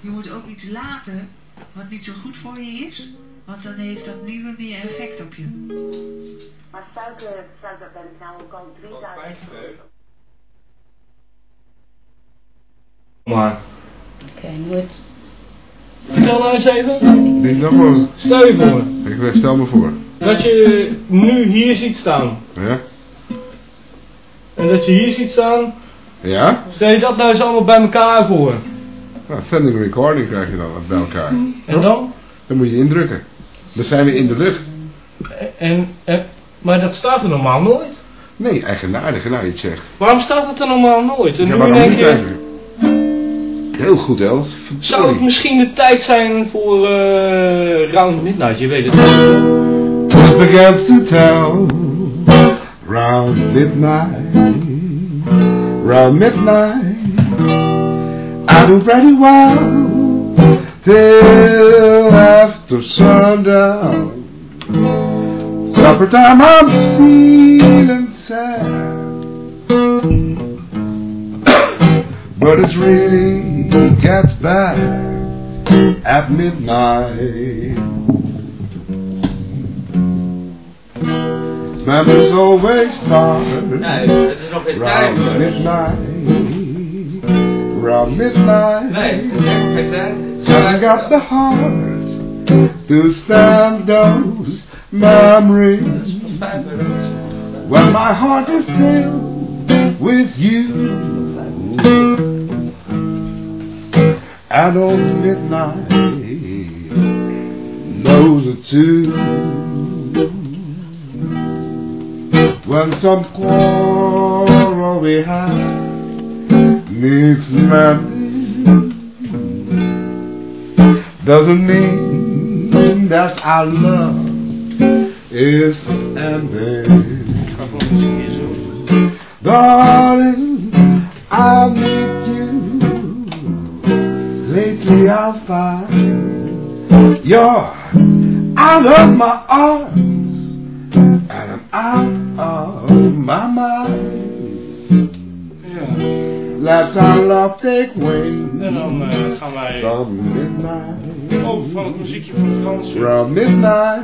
je moet ook iets laten wat niet zo goed voor je is, want dan heeft dat nieuwe meer effect op je. Maar suiker, suiker ben ik nou ook al 3000 Maar. Oké, nooit. Vertel nou eens even. Niet nog maar. Stel je voor. Ik stel me voor. Dat je nu hier ziet staan. Ja? En dat je hier ziet staan. Ja? Stel je dat nou eens allemaal bij elkaar voor. Nou, sending recording krijg je dan bij elkaar. En dan? Dan moet je indrukken. Dan zijn we in de lucht. En, en, maar dat staat er normaal nooit. Nee, eigenaardig nou je het zegt. Waarom staat dat er normaal nooit? En Ja, nu denk je? Heel goed, Els. zou het misschien de tijd zijn voor eh Round Midnight? Je weet het niet. It begins to tell round midnight, round midnight. I do pretty well till after sundown. Supper time, I'm feeling sad. But it's really gets bad at midnight. Memories always start Nee, het is nog geen tijd round hoor. midnight. Round midnight. Nee, het is echt geen tijd. I got the heart to stand those memories. When my heart is filled with you. And on midnight knows it too. When some quarrel we have makes memories doesn't mean that our love is ending. Darling, I need you. Lately I find you're out of my arms and I'm out of my mind. Let's our love take wing En dan eh, gaan wij from midnight. over van het muziekje van Frans. From midnight,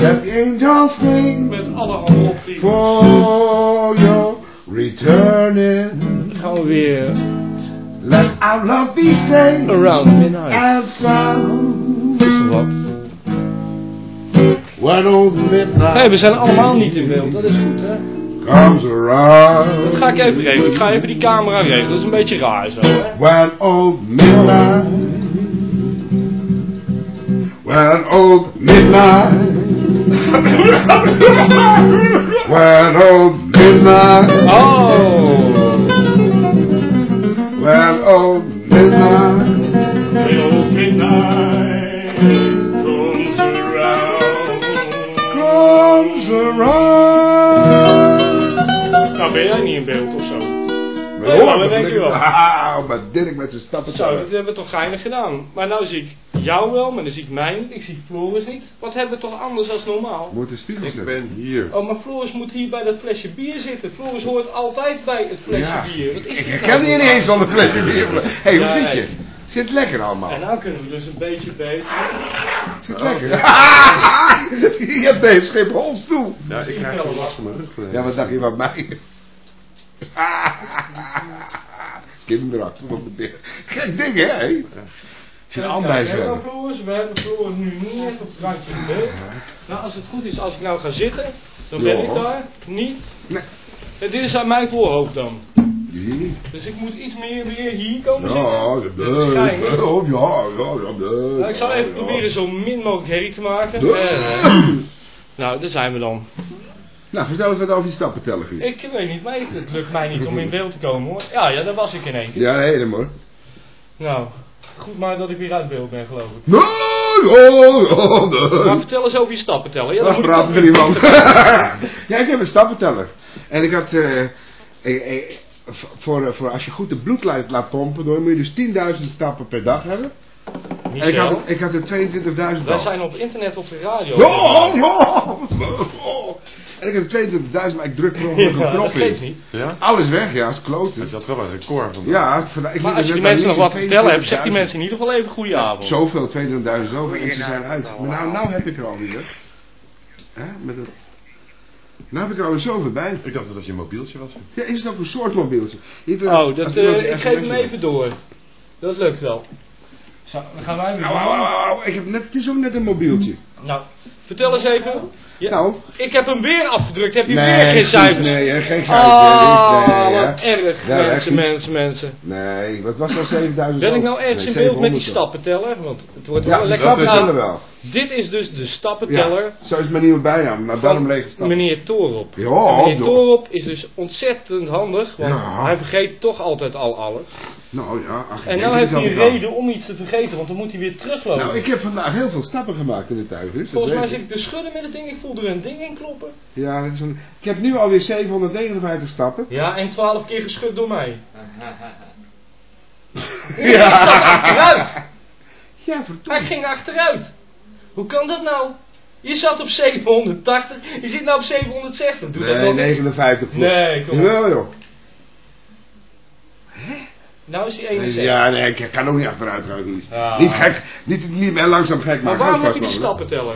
let the angels sing Met alle opvliegen. for your returning. gaan we weer Let our love be saved Around Midnight. and sound. Is wat? When old midnight Nee, we zijn allemaal niet in beeld. Dat is goed, hè? Comes around. Dat ga ik even regelen. Ik ga even die camera regelen. Dat is een beetje raar zo, hè? When old midnight, when old midnight, when old midnight, Oh! when old midnight, Little midnight comes around. comes around. Nou, ben jij niet in beeld of zo? Nee, maar dat denk je wel. Ah, maar Dirk met zijn stappen. Zo, dat hebben we toch geinig gedaan. Maar nou zie ik jou wel, maar dan zie ik mij niet. Ik zie Floris niet. Wat hebben we toch anders dan normaal? Moet de spiegel Ik ben hier. Oh, maar Floris moet hier bij dat flesje bier zitten. Floris hoort altijd bij het flesje Ja. bier. Wat is Ik dit herken nou je niet eens van de flesje bier. Hé, hey, hoe Ja, zit je? Zit lekker allemaal. En nou kunnen we dus een beetje beter. Zit lekker. je hebt deze schip hols toe. Ja, ik krijg wel last van mijn rug. vandaag. Ja, wat dacht je van mij? Kinderen van de beer. Gek ding, hè? Als je een hebben. Floris, we hebben Floris nu niet op het randje beeld. Nou, als het goed is, als ik nou ga zitten, dan ben ik daar niet. Nee. En dit is aan mijn voorhoofd dan. Dus ik moet iets meer weer hier komen Ja, zitten. is. Oh, ja, ja, ja, Nou, ik zal even proberen zo min mogelijk herrie te maken. Eh, nou, daar zijn we dan. Nou, vertel eens wat over die stappen Guus. Ik weet niet, maar het lukt mij niet om in beeld te komen hoor. Ja, ja, daar was ik in één keer. Ja, helemaal. hoor. Nou, goed maar dat ik weer uit beeld ben geloof ik. Nee, oh, oh, nee. Maar vertel eens over je stappen tellen. Ja, dan praat ook er iemand. ja, ik heb een stappenteller. En ik had... v- voor, voor als je goed de bloedlijn laat pompen, dan moet je dus 10.000 stappen per dag hebben. En ik had, ik had er 22.000 wij zijn op internet op de radio. Oh, oh, oh, oh. En ik heb 22.000, maar ik druk per ongeluk een Ja, knop in. niet. Ja? Alles weg, ja, is kloten. Dat had wel een record van. Ja, ik, ik Maar als je die mensen nog wat te vertellen hebt, zeg die 22.000. mensen in ieder geval even goede avond. Zoveel, 22.000 zoveel en ze zijn uit. Maar nou, nou heb ik er alweer. Hè, met het... Nou heb ik er alweer zoveel bij. Ik dacht dat dat je mobieltje was. Ja, is het ook een soort mobieltje? Ieder- Oh, dat, eh, ik geef hem even door. Dat lukt wel. Zo, dan gaan wij weer Au, au, au, au, ik heb net, het is ook net een mobieltje. Nou, vertel eens even. Ja, Nou, Ik heb hem weer afgedrukt. Heb je nee, weer geen cijfers? Nee, hè, geen cijfers. nee, wat erg, Ja, mensen, mensen, mensen. Nee, wat was dat 7000? Ben ik nou ergens Nee, in beeld met die 700 toch? stappenteller? Want het wordt wel lekker stappen stappen gedaan. tellen wel. Dit is dus de stappenteller zo is mijn nieuwe bijnaam, maar daarom leeg stappen. meneer Torop. Ja, En meneer. Torop is dus ontzettend handig, want hij vergeet toch altijd al alles. Nou ja, ach, En nou heeft hij reden om iets te vergeten, want dan moet hij weer teruglopen. Nou, ik heb vandaag heel veel stappen gemaakt in de tuin. Dus dat Volgens mij zit ik. te schudden met het ding, ik voel er een ding in kloppen. Ja, dat is een... ik heb nu alweer 759 stappen. Ja, en twaalf keer geschud door mij. Ja. Achteruit! Ja, Hij ging achteruit. Hoe kan dat nou? Je zat op 780, je zit nou op 760. Doe dat Nee, eens. 59 klopt. Nee, kom op. Jawel joh. Nou is hij 61. Ja, nee, ik kan ook niet achteruit gaan. Ja. Niet gek, niet, niet meer langzaam gek Maar maken. waarom dat moet ik die stappen tellen?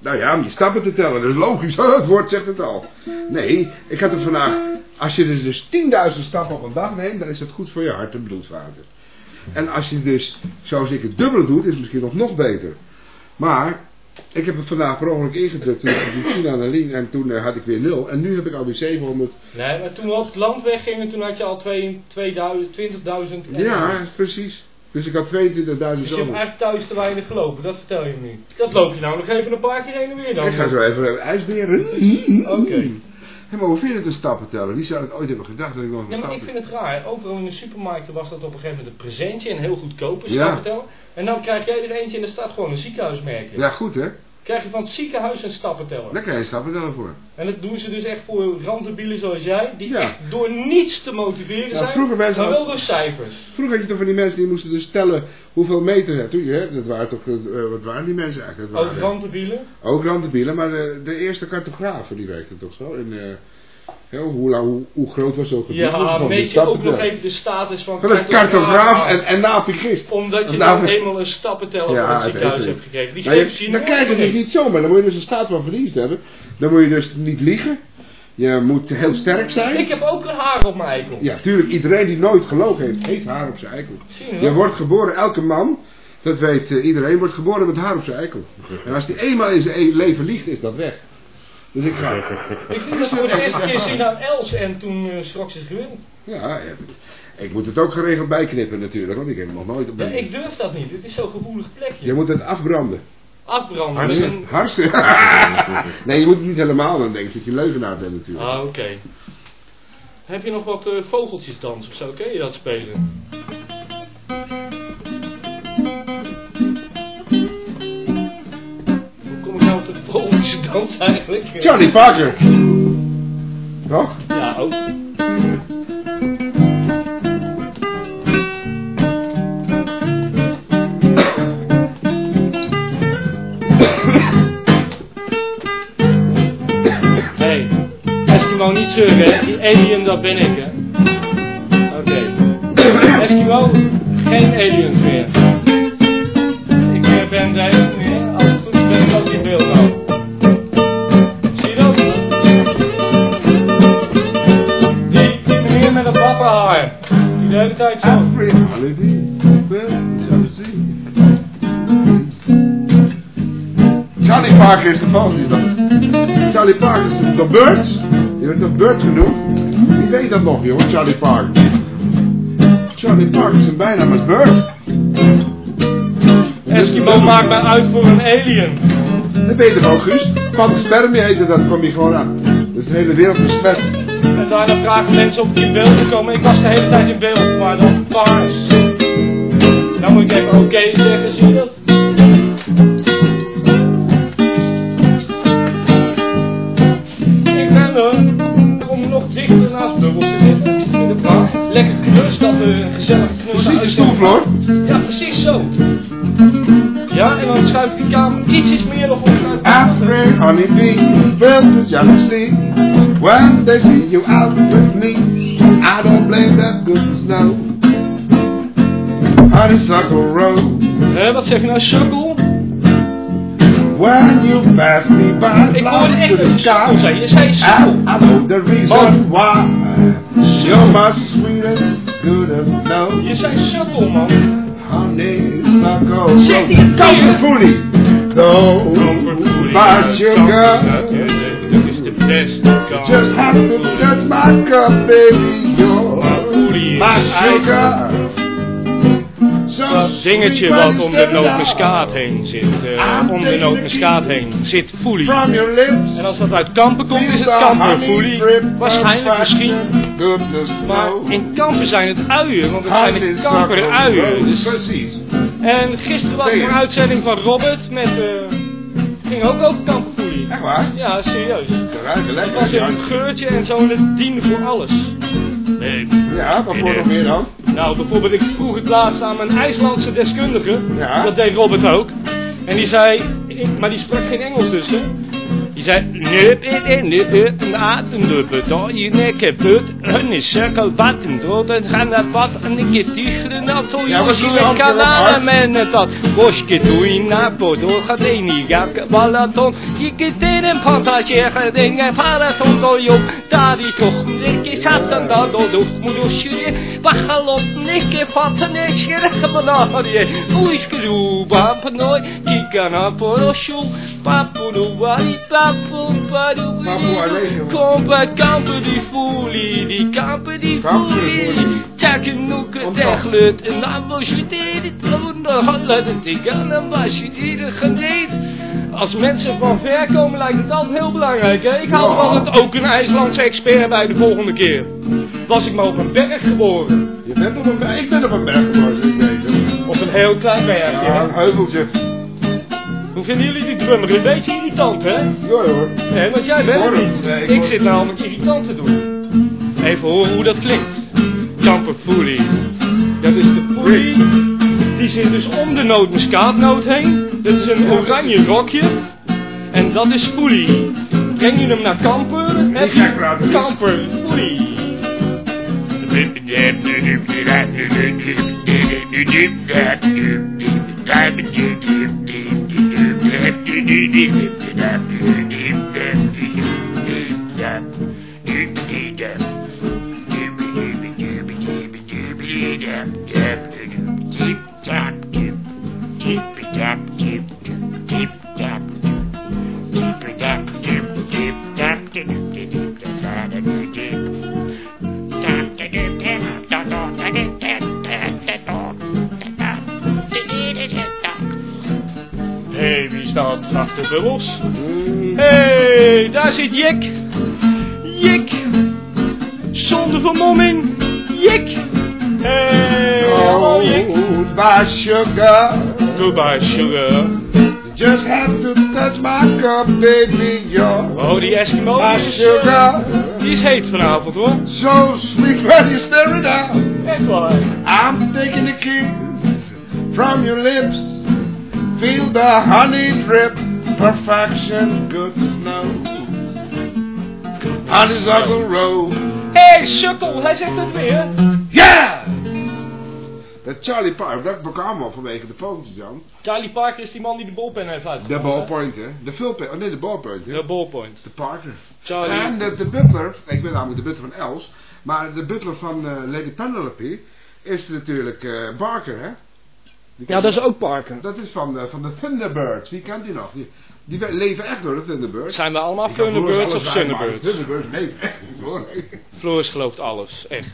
Nou ja, om die stappen te tellen, dat is logisch. Het woord zegt het al. Nee, ik had het vandaag. Als je dus, dus 10.000 stappen op een dag neemt, dan is dat goed voor je hart en bloedvaten. En als je dus, zoals ik het dubbele doet, is het misschien nog, nog beter. Maar, ik heb het vandaag per ongeluk ingedrukt. Toen ik die China naar Lien en toen eh, had ik weer 0. En nu heb ik alweer 700. Nee, maar toen we op het land weggingen, toen had je al 2 2000, 20.000. Ja, precies. Dus ik had 22.000 Dus je hebt eigenlijk thuis te weinig gelopen, dat vertel je me nu. Dat loop je nou nog even een paar keer heen en weer dan. Ik ga zo even ijsberen. Oké. Maar hoe vind je het een stappen tellen? Wie zou het ooit hebben gedacht dat ik nog een Ja, maar ik vind het raar. Overal in de supermarkten was dat op een gegeven moment een presentje en heel goedkoop, een Ja. stappenteller. En dan krijg jij er eentje en er staat gewoon een ziekenhuismerk in. Ja, goed hè? Krijg je van het ziekenhuis een stappenteller. Daar krijg je stappen tellen voor. En dat doen ze dus echt voor rantebielen zoals jij, die Ja. echt door niets te motiveren Ja, zijn, vroeger mensen maar wel door cijfers. Vroeger had je toch van die mensen die moesten dus tellen hoeveel meter het doe je, hè? Dat waren toch, eh, wat waren die mensen eigenlijk? Dat Ook waren, ook randebielen, maar de, de eerste cartografen die werkten toch zo? En, eh, hoe, hoe, hoe groot was zo'n gebied? Ja, weet je ook nog even de status van Dat is cartograaf en, en napigist. Omdat je dan eenmaal een stappenteller Ja, van het ziekenhuis hebt gekregen. Die Nou, geeft je, dan krijg je dus niet zomaar. Dan moet je dus een staat van verdienst hebben. Dan moet je dus niet liegen. Je moet heel sterk zijn. Ik heb ook een haar op mijn eikel. Ja, tuurlijk. Iedereen die nooit gelogen heeft, heeft haar op zijn eikel. Je wordt geboren, elke man, dat weet eh, iedereen, wordt geboren met haar op zijn eikel. En als die eenmaal in zijn e- leven liegt, is dat weg. Dus ik ga. Ik liet het voor de eerste keer zien aan Els en toen uh, schrok ze gewend. Ja, ja, ik moet het ook geregeld bijknippen natuurlijk, want ik heb het nog nooit op Ja, ik durf dat niet, het is zo'n gevoelig plekje. Je moet het afbranden. Afbranden een... Harsen. nee, je moet het niet helemaal, dan denk je dat je leugenaar bent natuurlijk. Ah, oké. Heb je nog wat uh, vogeltjesdans of zo? Ken je dat spelen? Hoe kom ik nou op de vogeltjesdans eigenlijk? Charlie Parker. Toch? Ja, ook. Niet zeuren, hè? Die alien, dat ben ik, hè? Oké. Eskimo, geen aliens meer. Ik eh, ben daar niet meer. Als het goed is, ben ik ook in beeld nou. Zie je dat? Die, die meneer met een pappenhaar. Die de hele tijd zo. Charlie Parker is de vogeltjesdans. Charlie Parker is de Birds. Die werd de Bird genoemd. Wie weet dat nog, jongen, Charlie Parker. Charlie Parker is een bijnaam met Bird. Eskimo maakt mij uit voor een alien. Dat weet je ook, Guus. Van spermie heette dat, kom je gewoon aan. Dus de hele wereld besmet. En daarna vragen mensen of ik in beeld te komen. Ik was de hele tijd in beeld, maar dan paars. Dan moet ik even oké zeggen, zie schuif ik die kamer ietsjes meer nog op. After honeybee, filled with jealousy. When they see you out with me, I don't blame that good snow. Honeysuckle road, Hé, eh, wat zeg je nou, sukkel? when you pass me by, Ik hoorde echt je sukkel zei. Je zei sukkel. I, I know the reason why. You're my sweetest, good as no. Je zei sukkel, man. Honeysuckle Zeg die road. het weer. No, by sugar. Dat is de beste kant. Just have to touch my cup, baby. You're my sugar. Dat dingetje wat om de nootmuskaat heen zit. eh, om de nootmuskaat heen zit foelie. En als dat uit Kampen komt, is het kamperfoelie. Waarschijnlijk, misschien. Maar in Kampen zijn het uien, want het zijn de kamper uien. Dus. En gisteren was er een uitzending van Robert met... eh ging ook over kamperfoelie. Echt waar? Ja, serieus. Ze ruiken Het lekker. was ja. een geurtje en zo en het diende voor alles. Nee. Ja, wat voor nog meer dan? Nou, bijvoorbeeld, ik vroeg het laatst aan mijn IJslandse deskundige. Ja. Dat deed Robert ook. En die zei, maar die sprak geen Engels dus, hè. Zei, nup, nup, nup, nup, naad, nup, dat je nek heb het, een cirkel wat, en dood, en gaan naar wat, en ik get tigeren, dat zo, wat in je Amsterdam kanalen, hard? men, dat, doe je na, podo, gaat een niet, ja, balaton, je get in een pantasje, dingen, paraton, door je, daar die toch, ik is had dan dat, door de moedosje, wacht op, nikke, vatten, niks, gerecht, benarie, oeiskroe, bampenoi, kijk aan een porosjoe, papoedoe, wari, papoe, padoe, Papoe, alleen, Kom bij kampen die foelie, die kampen die foelie. Takken noeken deglut, en dan was je dit, onder hadden het ik aan een wasje die er geneed. Als mensen van ver komen lijkt het altijd heel belangrijk, hè? Ik haal Ja. altijd ook een IJslandse expert bij de volgende keer. Was ik maar op een berg geboren. Je bent op een berg. Ik ben op een berg geboren, het. Op een heel klein bergje, Ja, een heuveltje. Hoe vinden jullie die drummer? Een beetje irritant, hè? Ja hoor. Nee, want jij bent Hoor het niet. Nee, ik zit hem. namelijk irritant te doen. Even horen hoe dat klinkt. Kamperfoelie. Dat is de foelie. Die zit dus om de nootmuskaatnoot heen. Dat is een oranje rokje. En dat is foelie. Breng je hem naar Kamper, heb gek praten, je dus. Kamperfoelie. Hé, hey, wie staat achter bubbels? Hé, hey, daar zit Jik. Jik. Zonder vermomming. Jik. Hé, hey, hallo Jik. Oh, my sugar. Goodbye, sugar. You just have to touch my cup, baby. You're Oh, die Eskimo my die is, sugar. die is heet vanavond hoor. So sweet when you stare it out. Echt waar. I'm taking a kiss from your lips. Feel the honey drip. Perfection, good to know. Honeysuckle road. Hé, hey, sukkel, hij zegt het weer. Yeah! Dat Charlie Parker, dat bekwamen we al vanwege de foto's, Jan. Charlie Parker is die man die de bolpen heeft De uitgevonden. ballpoint, hè? De vulpen, oh nee, de ballpoint, hè? De ballpoint. De Parker. Charlie. En de, de butler, ik ben namelijk de butler van Els, maar de butler van eh, Lady Penelope is natuurlijk eh, Barker, hè? Die Ja, dat is ook Parker. Dat is van, eh, van de Thunderbirds, wie kent die nog? Die, die leven echt door de Thunderbirds. Zijn we allemaal Ik Thunderbirds of Thunderbirds? Thunderbirds leven echt niet, hoor. Floris gelooft alles, echt.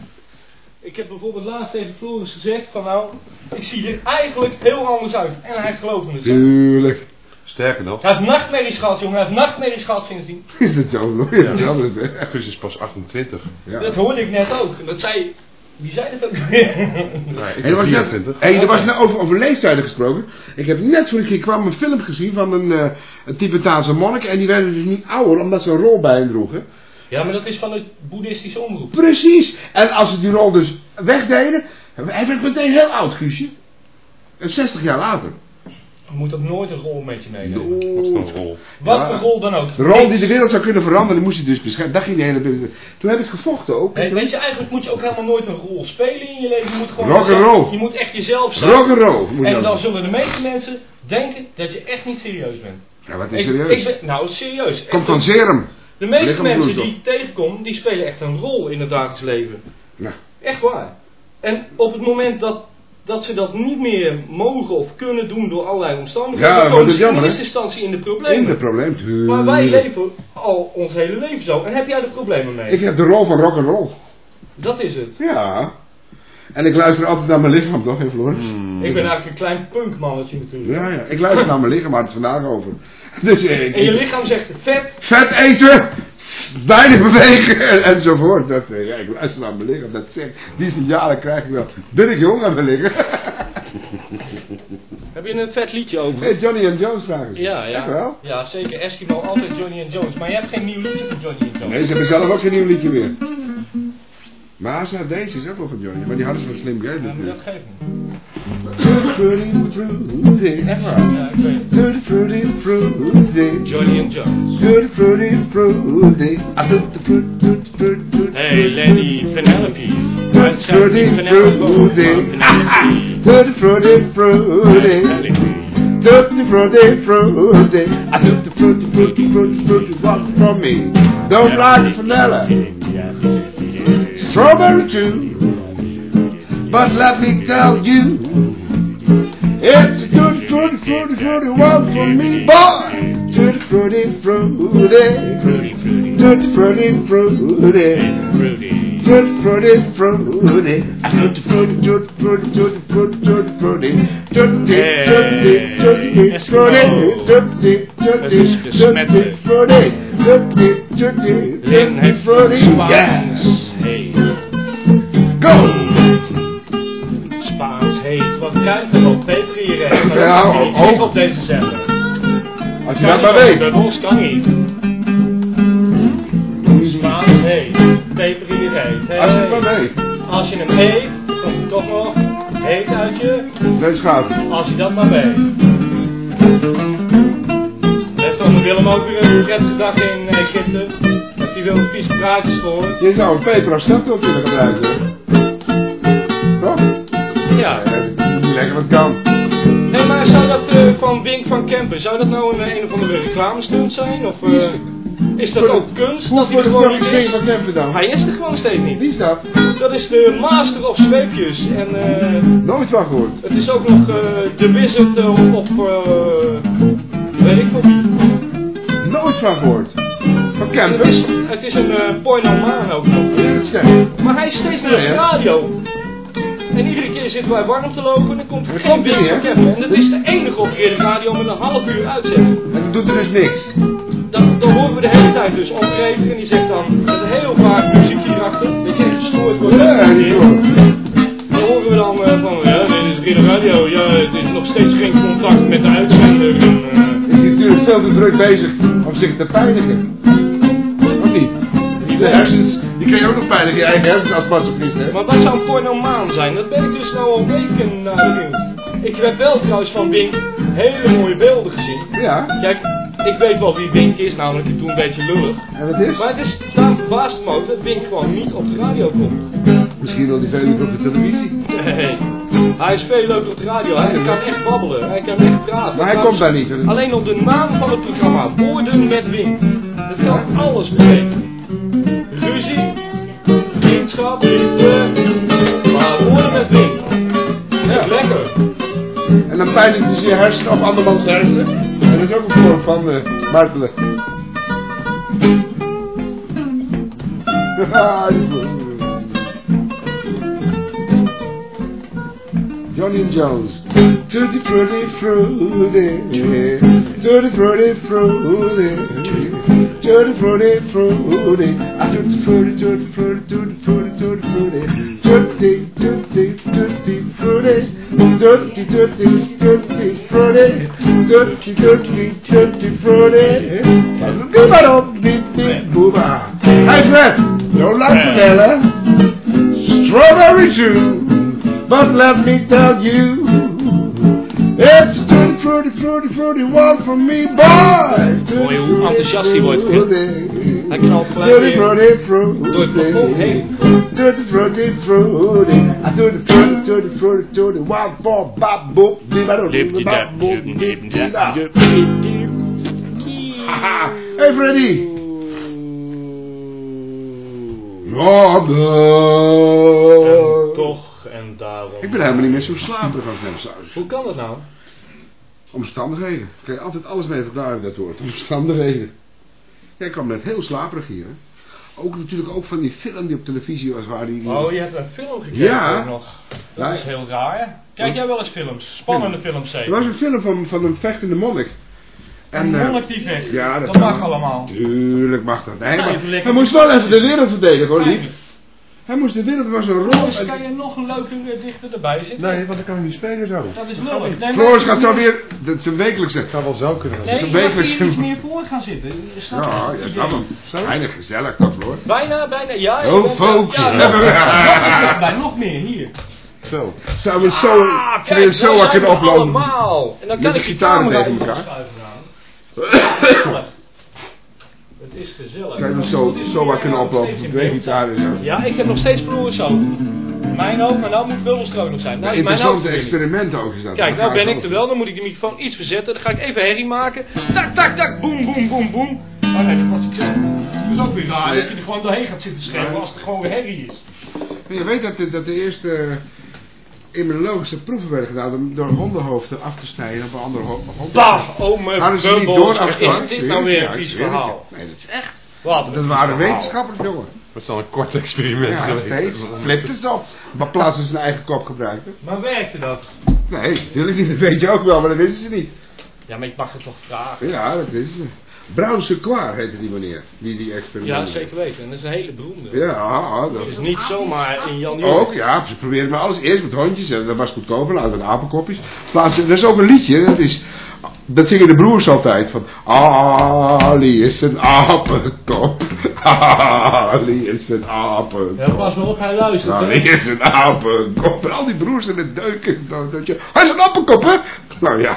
Ik heb bijvoorbeeld laatst tegen Floris gezegd van nou, ik zie er eigenlijk heel anders uit. En hij geloofde het. Tuurlijk. Sterker nog, Hij heeft nachtmerries gehad, jongen. Hij heeft nachtmerries gehad sindsdien. Is dat zo? Ja, dat is pas 28. Ja. Dat hoorde ik net ook. En dat zei... Wie zei dat ook weer? Nee, er was net, 24. hey, er was net over, over leeftijden gesproken. Ik heb net voor ik hier kwam een film gezien van een, eh, een Tibetaanse monnik. En die werden dus niet ouder omdat ze een rol bij hen droegen. Ja, maar dat is van het boeddhistische omroep. Precies. En als ze die rol dus wegdeden. Hij werd meteen heel oud, Guusje. En 60 jaar later. Je moet ook nooit een rol met je meenemen. Wat voor een rol. Wat Ja. een rol dan ook. De rol die de wereld zou kunnen veranderen, die moest je dus beschermen. Dat ging de hele... Toen heb ik gevochten ook. Weet je, eigenlijk moet je ook helemaal nooit een rol spelen in je leven. Je moet gewoon Rock and jezelf- roll. Je moet echt jezelf zijn. Rock and roll. Moet je En dan. dan zullen de meeste mensen denken dat je echt niet serieus bent. Ja, wat is Ik- serieus? ik ben- nou, serieus. Komt van serum. De meeste mensen die ik tegenkom, die spelen echt een rol in het dagelijks leven. Nou. Echt waar. En op het moment dat, dat ze dat niet meer mogen of kunnen doen door allerlei omstandigheden, Ja, dan maar komen dat is ze in jammer, eerste instantie in de problemen. In de probleem. Maar wij leven al ons hele leven zo. En heb jij er problemen mee? Ik heb de rol van rock and roll. Dat is het. Ja. En ik luister altijd naar mijn lichaam, toch, hè, Floris? Hmm. Ik ben eigenlijk een klein punkmannetje natuurlijk. Ja, ja. Ik luister naar mijn lichaam, waar het vandaag over. Dus eh, ik, En je lichaam zegt vet. vet eten, weinig bewegen en, enzovoort. Dat, eh, ja, ik luister naar mijn lichaam, dat zegt. Die signalen krijg ik wel. Ben ik jong aan mijn lichaam? Heb je een vet liedje over? Hey, Johnny and Jones vragen ze. Ja, ja. Echt wel? Ja, zeker. Eskimo, altijd Johnny and Jones. Maar je hebt geen nieuw liedje van Johnny and Jones. Nee, ze hebben zelf ook geen nieuw liedje meer. Maar ze- deze is ook wel van Johnny, maar die hadden ze van Slim Gay Ja, maar dat natuurlijk. geeft niet. Tutti frutti, echt waar. Ja. Tutti frutti, frutti. Johnny and Jones. Frutti, tutti Hey, Lady Penelope. Penelope. Tutti frutti, frutti. Penelope. Tutti frutti, frutti. Ah, tutti frutti, frutti, frutti, frutti. What from me? Don't like vanilla. Strawberry too. But let me tell you, it's tutti frutti, frutti, frutti one for me, boy. Tutti frutti, frutti. Tutti frutti, frutti. Tutti frutti, frutti. Tutti frutti, tutti frutti, tutti frutti, tutti frutti. Tutti, tutti, tutti frutti. Tutti, tutti, tutti frutti. Tutti, tutti, tutti heeft frutti. Yes. Hey. Go! Spaans heet. Wat krijgt er op peper hier? Maar dat Ja, ook. Op deze zender. Als je dat maar weet. Bubbels kan niet. Spaans heet. Peper. Als je het maar weet. Als je hem eet, komt hij toch nog heet uit je. Neusgaat. Als je dat maar weet. Heeft onze Willem ook weer een prettige dag in Egypte? Heeft hij wilde vieze praatjes gehoord? Je zou een peper als staptop kunnen gebruiken. Toch? Ja. Lekker wat kan. Maar zou dat eh, van Wink van Kempen, zou dat nou een, een of andere reclamestunt zijn? Of eh, is dat ook kunst? Hoe Dat hij gewoon niet is? van Kempen dan? Hij is er gewoon steeds niet. Wie is dat? Dat is de Master of Zweepjes. En eh, Nooit van gehoord. het is ook nog eh, de Wizard eh, of eh, weet ik veel wie. Nooit van gehoord. Van En Kempen? het is, het is een uh, ook nog. Dat is gek. Maar hij is steeds naar de radio. En iedere keer zitten wij warm te lopen en dan komt er Dat geen niet. En dat is de enige op de radio met een half uur uitzending. En doet er dus niks. Dan, dan horen we de hele tijd dus opgeven en die zegt dan met heel vaak muziek hierachter. Weet je, gestoord wordt. Ja. Dan horen we dan eh, van, ja, dit is de radio. Ja, het is nog steeds geen contact met de uitzender. En, eh, Is hij natuurlijk veel te druk bezig om zich te pijnigen. Of niet? Zijn hersens, die kun je ook nog pijnigen, je eigen hersens als masochist, hè? maar wat zou een pornomaan zijn? Dat ben ik dus nou al weken naar benieuwd. Ik heb wel trouwens van Wink hele mooie beelden gezien. Ja, Kijk, ik weet wel wie Wink is, namelijk ik doe een beetje lullig. en wat is? Maar het is, daarom verbaast het me ook dat Wink gewoon niet op de radio komt. Misschien wil hij veel liever op de televisie. Nee. Hij is veel leuker op de radio. Hij kan echt babbelen. Hij kan echt praten. Maar hij komt daar niet. hè? Alleen op de naam van het programma. Woorden met Wink. Dat kan alles betekenen. Ruzie. Liefde. Maar woorden met is Ja. lekker. En dan pijnigt hij zijn hersenen of andermans hersenen. En dat is ook een vorm van uh, martelen. Johnny and Jones. Tutti frutti frutti. Tutti frutti frutti. Tutti frutti frutti. Ah, tutti frutti, tutti frutti, tutti frutti, tutti frutti. Tutti, tutti, tutti frutti. Tutti, tutti, tutti frutti. Tutti, tutti, tutti frutti. Bibado, bip, booba. Hey Fred, don't like vanilla. Strawberry too. But let me tell you, it's a tutti fruity, fruity, fruity, one for me, boy. Hoor je hoe enthousiast hij wordt, Phil? Hij knalt gelijk Fruity, weer fruity, fruity. door het plafond heen. Tutti frutti frutti, I tutti frutti, tutti frutti, tutti, one for bop boop, dee ba doo, dee ba boop, dee dee da. Haha. Hey Freddy! Robben! En toch en daarom. Ik ben helemaal niet meer zo slaperig als zou. Hoe kan dat nou? Omstandigheden. Kun je altijd alles mee verklaren dat woord. Omstandigheden. Jij kwam net heel slaperig hier. Hè? Ook natuurlijk ook van die film die op televisie was waar die... Oh, je hebt een film gekeken Ja. ook nog. Dat Ja. is heel raar, hè? Kijk jij wel eens films? Spannende films Er zeker? was een film van, van een vechtende monnik. Een eh, monnik die vecht. Ja, dat, mag allemaal. Tuurlijk mag dat. Nee, maar hij moest wel even de wereld verdedigen hoor, lief. Hij moest de wereld, er was een rol. Dus kan je nog een leuke dichter erbij zitten? Nee, want dan kan ik niet spelen zo. Dat is lullig. niet. Nee, Floris gaat zo weer, dat is een wekelijkse. Het zou wel zo kunnen. Nee, is een je mag wekelijks- hier iets meer voor gaan zitten. Ja, ja, snap hem. Weinig gezellig toch, Floor. Bijna, bijna. Ja, Oh, folks. Ja, Ja. nog, meer, hier. Zo. Zou we zo, Ah, zou je zo kunnen oplopen? allemaal. En dan kan de ik de gitaren camera tegen elkaar. Het is gezellig. Zou je nog zo, zo wat kunnen oplopen? Ja, ik heb nog steeds hoofd. Mijn hoofd, maar nou moet bubbelstrook nog zijn. Nou Interessante er experimenten ook is dat. Kijk, nou ben ik er wel. Dan moet ik de microfoon iets verzetten. Dan ga ik even herrie maken. Tak, tak, tak. Boem, boem, boem, boem. Oh nee, dat was ik zelf. Dat is ook weer raar dat je er gewoon doorheen gaat zitten schreeuwen als het gewoon herrie is. Je weet dat de, dat de eerste immunologische proeven werden gedaan om door hondenhoofden af te snijden op een andere ho honden. Bah, oh mijn Hadden ze niet door is dit nou weer een vies verhaal? Nee, dat is echt. Wat Dat waren wetenschappers, jongen. Dat is dan een kort experiment Ja, geweest. steeds. Flipt het op. Maar plaats ze zijn eigen kop gebruiken. Maar werkte dat? Nee, natuurlijk niet. Dat weet je ook wel, maar dat wisten ze niet. Ja, maar ik mag het toch vragen? Ja, dat wisten ze. Brownse Kwaar heette die meneer. Die die experimenten. Ja, zeker weten. En dat is een hele beroemde. Ja, dat Het is niet zomaar in Jan Ook, ja, ze proberen maar alles eerst met hondjes, en dat was goedkoper, laten we apenkopjes. Plaatsen, er is ook een liedje, dat is, dat zingen de broers altijd, van Ali is een apenkop, Ali is een apenkop. Ja, pas maar op, hij luistert. Ali is een apenkop. En al die broers in het deuken. Dat je, hij is een apenkop, hè? Nou ja.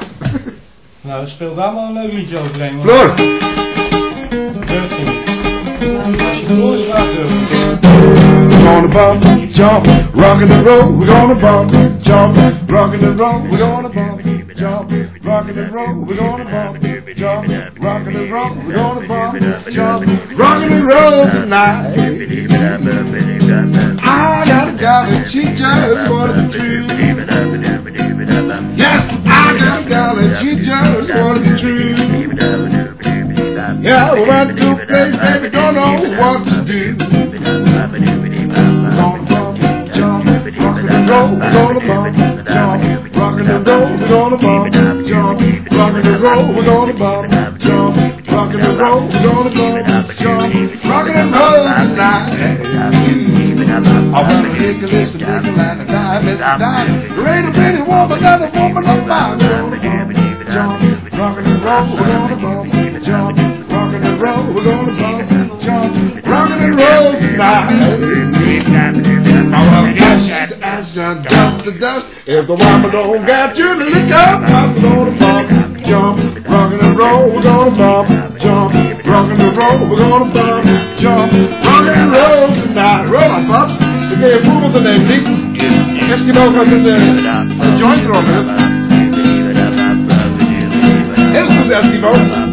Nou, speel daar maar een leuk liedje overheen. Floor. Als je vraagt, jump, rockin' and roll. We're gonna bump, jump, rockin' and roll. We're gonna bump, jump, rockin' and roll. We're gonna bump, jump, rockin' and roll. We're gonna bump, jump, rockin' and roll tonight. I got a gal and she just wanted the truth. Yes, I got a gal and she just wanted the truth. Yeah, we went to a place, baby, don't know what to do. Gonna roll, gonna bump, jump, rockin' and roll, gonna bump, jump, rockin' and roll, we're gonna bump, jump, rockin' and roll, we're gonna bump, jump, rockin' and roll. I want to take a listen, make a line of dime, it's a dime. There ain't a pretty woman, another woman bump, jump, rockin' and roll, we're gonna bump, jump, rockin' and roll, we're gonna bump, jump, rockin' and roll tonight. Our dust, as I dust the dust. If the woman don't get you to lick up, I'm gonna bump, jump, rockin' and roll, we're gonna bump, jump, rockin' and roll, we're gonna bump, jump, rockin' and roll tonight. Roll on, bump. Dan kun je voelen wat er neemt, niet? Eskimo gaat een, eh, een joint rocken. Heel goed, Eskimo.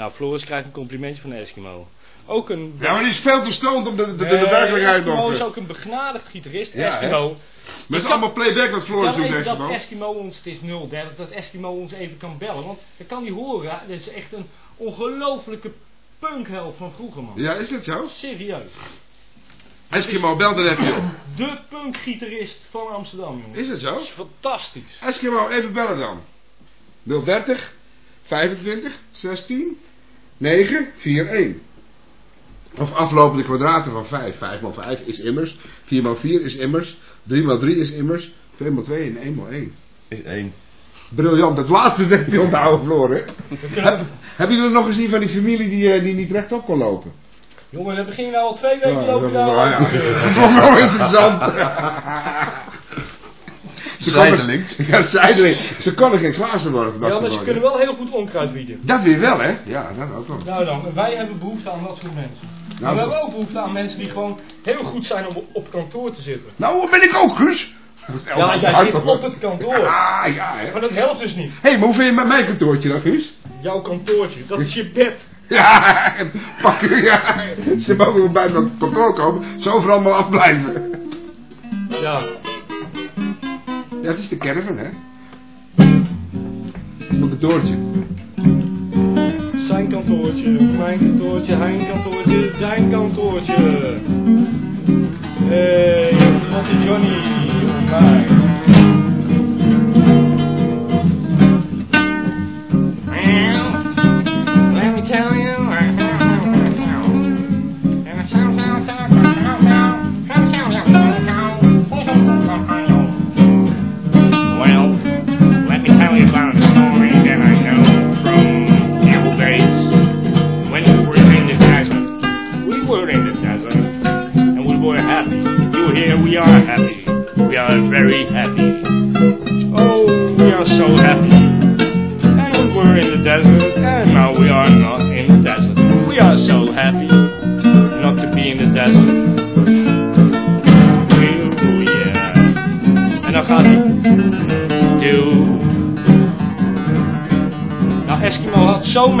Nou, Floris krijgt een complimentje van Eskimo. Ook een... Ja, maar die is veel te stoned om de, de, de, de werkelijkheid Eskimo nog is ook een begnadigd gitarist, Ja, Eskimo. Maar het is allemaal playback wat Floris doet, even dat Eskimo. Eskimo ons, het is 030, dat Eskimo ons even kan bellen. Want dan kan hij horen, dat is echt een ongelofelijke punkheld van vroeger, man. Ja, is dat zo? Serieus. Eskimo, bel dan even op. De punkgitarist van Amsterdam, jongen. Is het zo? Dat is fantastisch. Eskimo, even bellen dan. 030 25 16 9 41. Of aflopende kwadraten van 5. 5 x 5 is immers. 4 x 4 is immers. 3 x 3 is immers. 2 x 2 en 1 x 1. Is één. Briljant, het laatste heeft hij onthouden, Floor, hè? We Heb, hebben jullie nog gezien van die familie die, eh, die niet rechtop kon lopen? Jongen, dat begin je nou al twee weken Ja, lopen dat, daar. ja, dat vond ik wel interessant. Ze Zijdelings. Ja, zijdeling. Ze konden geen glazen worden. Ja, ze maar ze worden. kunnen wel heel goed onkruid wieden. Dat weer wel, hè? Ja, dat ook wel. Nou dan, wij hebben behoefte aan dat soort mensen. Nou, maar we hebben ook behoefte aan mensen die gewoon heel goed zijn om op kantoor te zitten. Nou, ben ik ook, Guus. Ja, jij zit op het kantoor. Ah, ja, hè. Maar dat helpt dus niet. Hé, hey, maar hoe vind je met mijn kantoortje dan, Guus? Jouw kantoortje, dat is je bed. Ja, pak u, ja. Ze mogen bij dat kantoor komen. Ze overal maar afblijven. Ja. Ja, is de caravan, hè? Het is mijn kantoortje. Zijn kantoortje, mijn kantoortje, zijn kantoortje, zijn kantoortje. Hey, Monty Johnny, mij.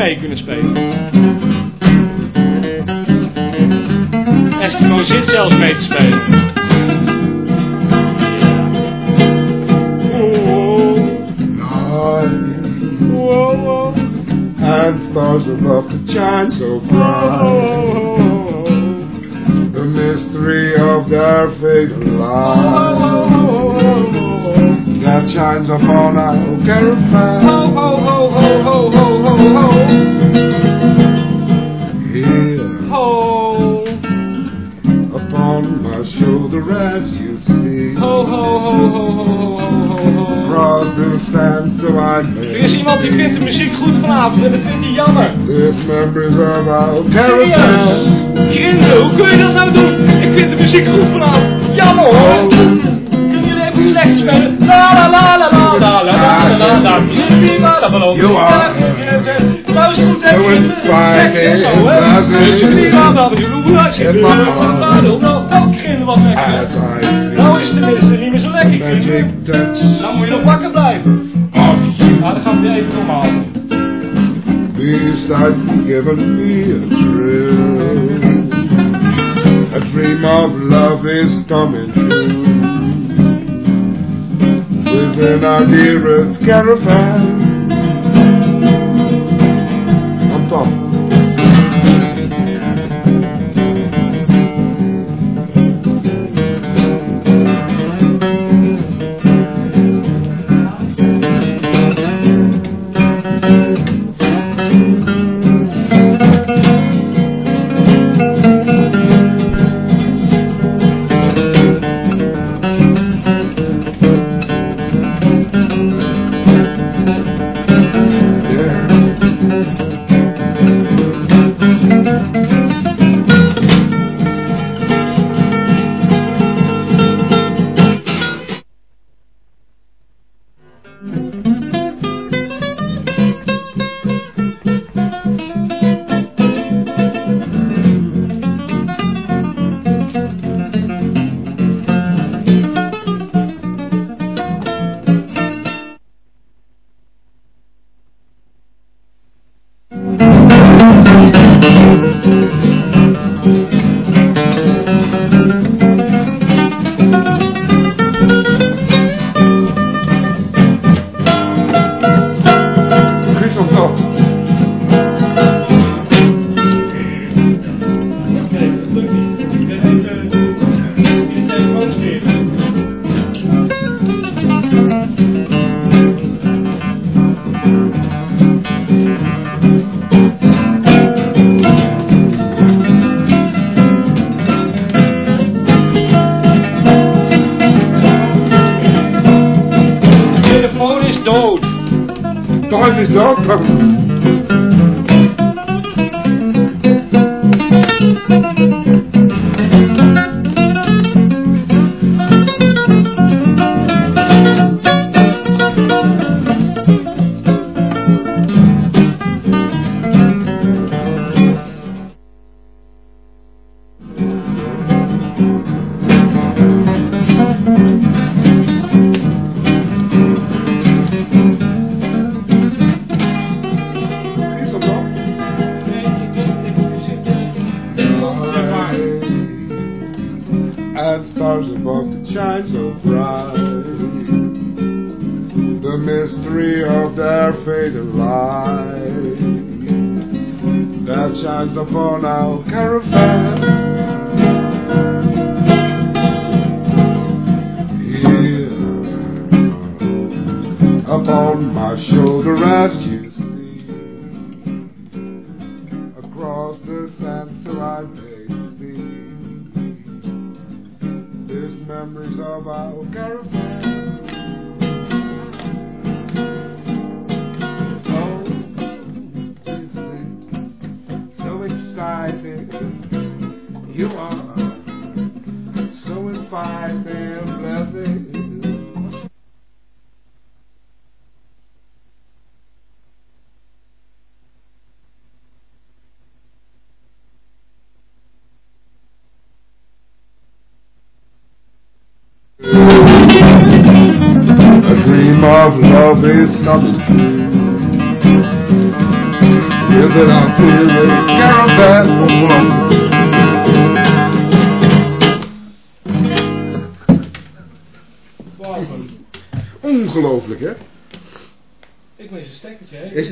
Mee kunnen spelen. Eskimo zit zelfs mee te spelen. Night, Wow, wow. and stars above to shine so bright. The mystery of their fatal light that shines upon caravan. Grinde, hoe kun je dat nou doen? Ik vind de muziek goed vanavond. Jammer hoor. Kunnen jullie even slecht spelen? La la la la la la la la la la la la You are. Nou het goed, hè? Friday, Zo, hè? Nou is feel tenminste niet meer zo lekker. Nou moet je nog wakker giving me a thrill. A dream of love is coming true. Within our dearest caravan.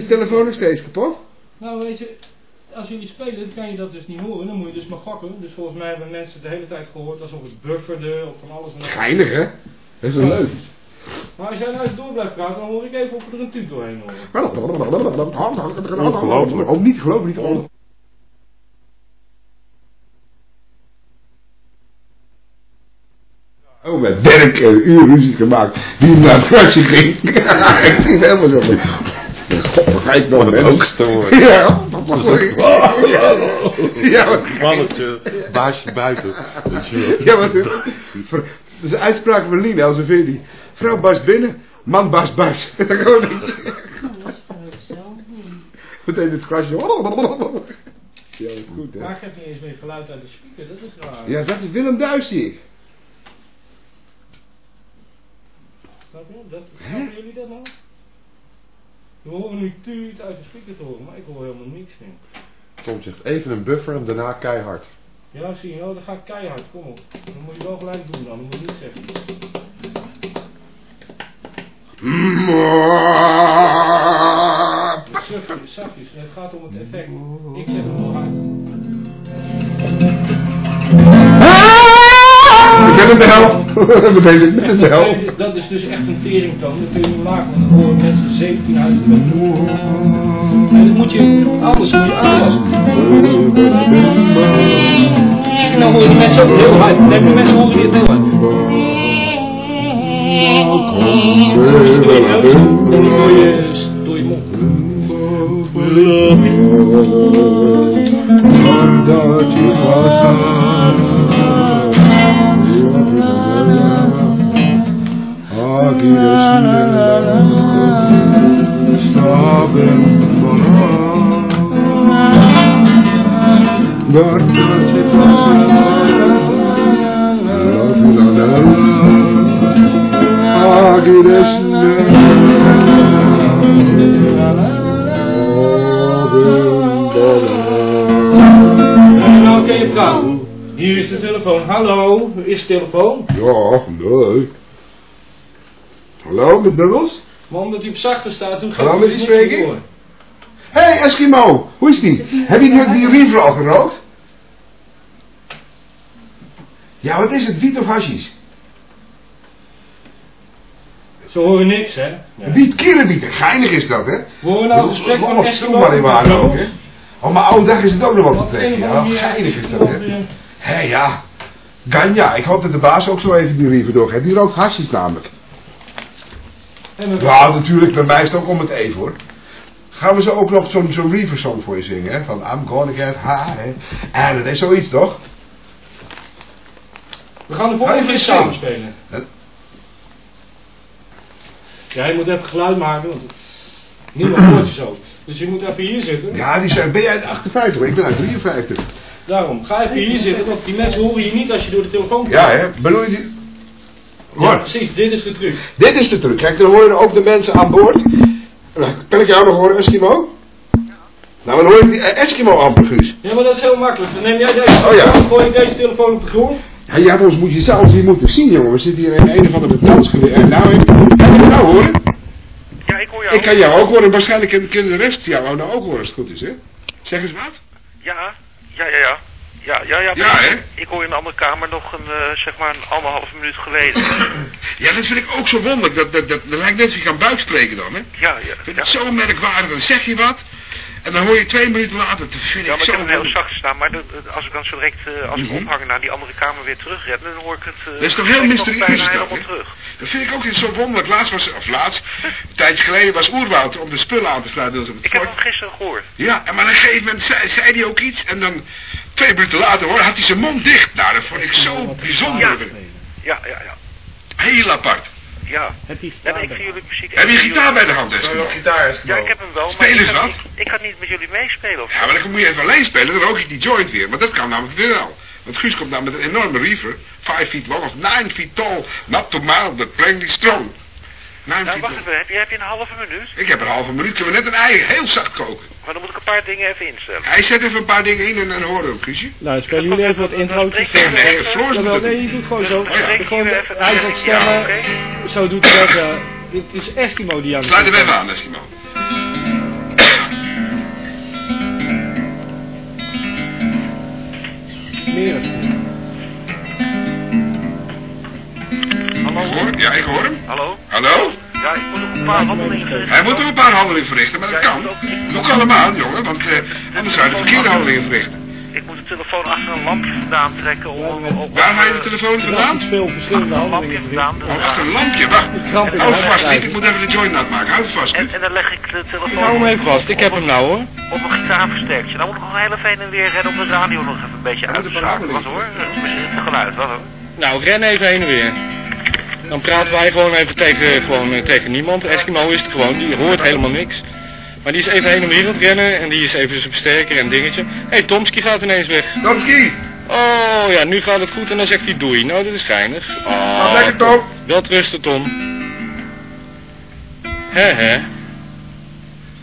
Telefoon nog steeds kapot? Nou weet je, als jullie spelen kan je dat dus niet horen. Dan moet je dus maar gokken. Dus volgens mij hebben mensen de hele tijd gehoord alsof het bufferde of van alles en nog. Geinig, hè? Dat is wel leuk. Maar als jij nou eens door blijft praten, dan hoor ik even of er een tuut doorheen hoort. Ongelooflijk. Oh, niet geloof niet. Oh. Oh, met Dirk een uur ruzie gemaakt. Die naar het ging. ik zie het helemaal zo. God, begrijp nog Wat een hoogste woord. Ja, ja, Mannetje, baasje buiten. Je. Ja, wat Dat is een uitspraak van Lien Elsevier. Vrouw barst binnen, man barst buis. Gewoon niet. Meteen het klasje. Ja, wat goed hè. Maar ik heb niet eens meer geluid uit de speaker, dat is raar. Ja, dat is Willem Duis zie ik. Snap je? Dat, snappen jullie dat nou? We horen nu tuut uit de speaker te horen, maar ik hoor helemaal niks meer. Tom zegt even een buffer en daarna keihard. Ja, zie je wel, dat gaat keihard, kom op. Dan moet je wel gelijk doen dan, dat moet je niet zeggen. Zachtjes, zachtjes, het gaat om het effect. Ik zeg het wel hard. Ik ben in de. Ik in de hel? Nee, Dat is dus echt een teringtoon, dat kun je maken, want dan horen mensen 17 mensen. En dat moet je, alles moet je aanpassen. En dan horen die mensen ook heel hard. Nee, die mensen horen dit heel hard. Door je neus en door je, door je mond. Omdat je was Hier is de telefoon. Hallo, is de telefoon? Ja, leuk. Hallo, met bubbels? Maar omdat hij op zachter staat, doe Hallo, geeft met hij die door. Hé, hey, Eskimo, hoe is die? Heb je die, die reefer al gerookt? Ja, wat is het, wiet of hashish? Ze horen niks, hè? Ja. Wiet, kierenwiet, geinig is dat, hè? We horen nou een gesprek van Eskimo. marihuana ook, hè? Op mijn oude dag is het ook nog wat te trekken, ja. Geinig is dat, hè? Hé, ja. Ganja, ik hoop dat de baas ook zo even die reefer doorgeeft. Die rookt hashish namelijk. En we- Ja, natuurlijk, bij mij is het ook om het even, hoor. Gaan we zo ook nog zo'n zo'n Reaver song voor je zingen, hè? Van I'm gonna get high. En dat is zoiets, toch? We gaan de volgende keer samen spelen. Ja, je moet even geluid maken, want niemand hoort je zo. Dus je moet even hier zitten. Ja, die zijn, ben jij uit 58? Ik ben uit 53. Daarom, ga even hier zitten, want die mensen horen je niet als je door de telefoon komt. Ja, hè? Bedoel je die... Ja, precies, dit is de truc. dit is de truc. Kijk, dan horen ook de mensen aan boord. Kan ik jou nog horen, Eskimo? Nou, dan hoor ik die eh, Eskimo amper, Guus. Ja, maar dat is heel makkelijk. Dan neem jij deze Oh, ja. telefoon, gooi je deze telefoon op de grond. Ja, ja, ons moet je zelfs hier moeten zien, jongen. We zitten hier in een of andere dansgeweer. En nou, heb- kan je me nou horen? Ja, ik hoor jou. Ik kan jou ook horen. Waarschijnlijk kunnen de rest jou nou ook horen, als het goed is, hè? Zeg eens wat. Ja, ja, ja, ja. Ja, ja, ja. Ja, hè? Ik hoor in een andere kamer nog een, eh, zeg maar, een anderhalve minuut geleden. Ja, dat vind ik ook zo wonderlijk. Dat, dat, dat, dat lijkt net of je kan buikspreken dan, hè? Ja, ja. Ik vind Ja, het zo merkwaardig. Dan zeg je wat. En dan hoor je twee minuten later. Dat vind ja ik maar zo ik heb hem heel zacht staan. Maar de- de- als ik dan zo direct, eh, als ik ophangen naar die andere kamer weer terugred, dan hoor ik het... eh, Dat is toch heel mysterieus, dat, terug. Dat vind ik ook zo wonderlijk. Laatst was, of laatst, een tijdje geleden was Oerwoud om de spullen aan te sluiten. Dus op het Ik heb hem gisteren gehoord. Ja, en maar op een gegeven moment zei, zei hij ook iets. En dan twee minuten later hoor, had hij zijn mond dicht. Nou, dat vond ik zo bijzonder. Ja. Ja, ja, ja. Heel apart. Ja. Heb je En ik jullie muziek... Heb je gitaar bij de hand, Eskimo? Ja, ik heb hem wel, maar eens wat. niet, ik kan niet met jullie meespelen of Ja, maar dan moet je even alleen spelen, dan rook ik die joint weer. Maar dat kan namelijk weer wel. Want Guus komt nou met een enorme reefer. 5 feet long of 9 feet tall. Not too mild, but plainly strong. 9 Nou, feet wacht even. Heb je, heb je een halve minuut? Ik heb een halve minuut. Kunnen we net een ei heel zacht koken. Maar dan moet ik een paar dingen even instellen. Hij zet even een paar dingen in en dan horen we hem, Guusje. Nou, spelen jullie even wat introotjes. Nee, Nee, nee, Floor het nee, je doet gewoon zo. Gewoon, hij zet stemmen, zo doet hij dat. Dit is Eskimo die aan de Sluit hem even aan, Eskimo. Het. Hallo? Hoor? Ja, ik hoor hem. Hallo? Hallo? Ja, ik moet nog een paar handelingen verrichten. Hij moet nog een paar handelingen verrichten, maar dat Ja, kan. ik Doe allemaal, jongen, want eh, anders zou je de verkeerde handelingen verrichten. Ik moet de telefoon achter een lampje vandaan trekken om... om, om Waar haal je de telefoon vandaan? veel verschillende Een lampje handelingen. vandaan. Oh, achter een lampje, wacht. Hou vast, krijgen. ik moet even de joint nat maken. Hou vast, En, en dan leg ik de Ik telefoon hou hem even vast, ik heb hem nou hoor. op een gitaarversterkje. Dan moet ik nog heel even heen en weer rennen om de radio nog even een beetje uit te schakelen. Wat hoor? Het geluid, wat hoor? Nou, ren even heen en weer. Dan praten wij gewoon even tegen, gewoon, eh, tegen niemand. Eskimo is het gewoon, die hoort helemaal niks. Maar die is even heen en weer aan het rennen en die is even zijn versterker en dingetje. Hé, hey, Tomski gaat ineens weg. Tomski, Oh ja, nu gaat het goed en dan zegt hij doei. Nou, dat is geinig. Oh, lekker Tom. Wel rusten, Tom. Hè, hè.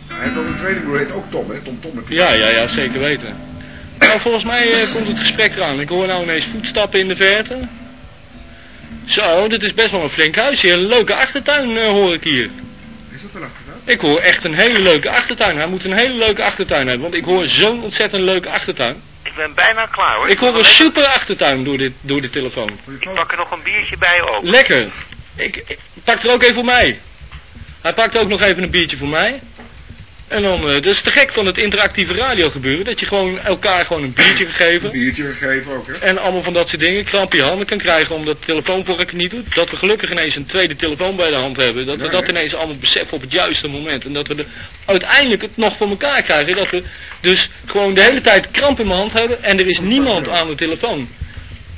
Hij heeft ook een tweede broer, heet ook Tom, hè? Tom Tom. Ja, ja, ja, zeker weten. Nou, volgens mij eh, komt het gesprek eraan. Ik hoor nou ineens voetstappen in de verte. Zo, dit is best wel een flink huisje. Een leuke achtertuin eh, hoor ik hier. Is dat erachter gedaan? Ik hoor echt een hele leuke achtertuin. Hij moet een hele leuke achtertuin hebben, want ik hoor zo'n ontzettend leuke achtertuin. Ik ben bijna klaar hoor. Ik hoor een super achtertuin door, dit, door de telefoon. Ik pak er nog een biertje bij ook. Lekker. Ik, ik pak er ook even voor mij. Hij pakt ook nog even een biertje voor mij. En dan, eh dat is te gek van het interactieve radio gebeuren, dat je gewoon elkaar gewoon een biertje kan Een biertje gegeven ook, hè? En allemaal van dat soort dingen, kramp in je handen kan krijgen omdat de telefoonvork niet doet. Dat we gelukkig ineens een tweede telefoon bij de hand hebben. Dat we dat ineens allemaal beseffen op het juiste moment. En dat we de, uiteindelijk het nog voor elkaar krijgen. Dat we dus gewoon de hele tijd kramp in mijn hand hebben en er is niemand aan de telefoon.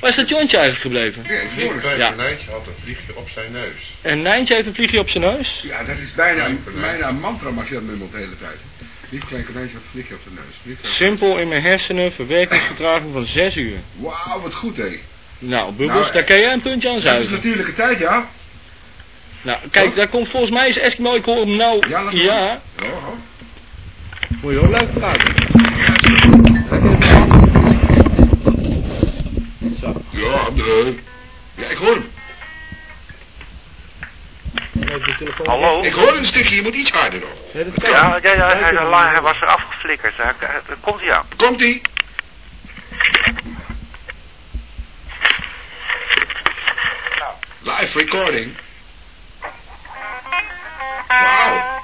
Waar is dat jointje eigenlijk gebleven? Ja. Nijntje had een vliegje op zijn neus. En Nijntje heeft een vliegje op zijn neus. Ja, dat is bijna, konijn. bijna een mantra als je dat mummelt de hele tijd. Niet klein konijntje, of vliegje op de neus. Simpel in mijn hersenen, verwerkingsvertraging van 6 uur. Wauw, wat goed, hé. Nou, Bubbels, Nou, daar kan jij een puntje aan Dat is natuurlijke tijd, ja? Nou, kijk, daar komt volgens mij is Eskimo, ik hoor hem nou. Ja, laat maar. Ja, Oh, oh. moet je ook leuk praten. Zo, Ja, de... Ja, ik hoor hem. Hallo? Ik hoor een stukje, je moet iets harder nog. Ja. Ja, ja, ja, hij, was er afgeflikkerd. Hij, hij- daar komt hij aan. Komt-ie. Live recording. Wow.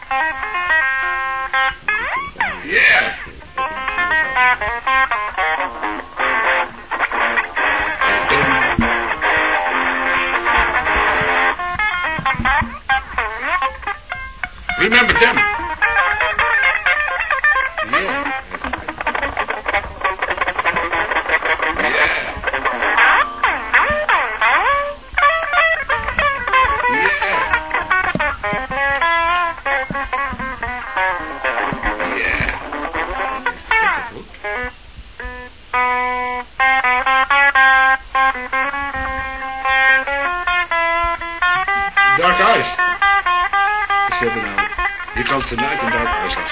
Yeah. Remember them.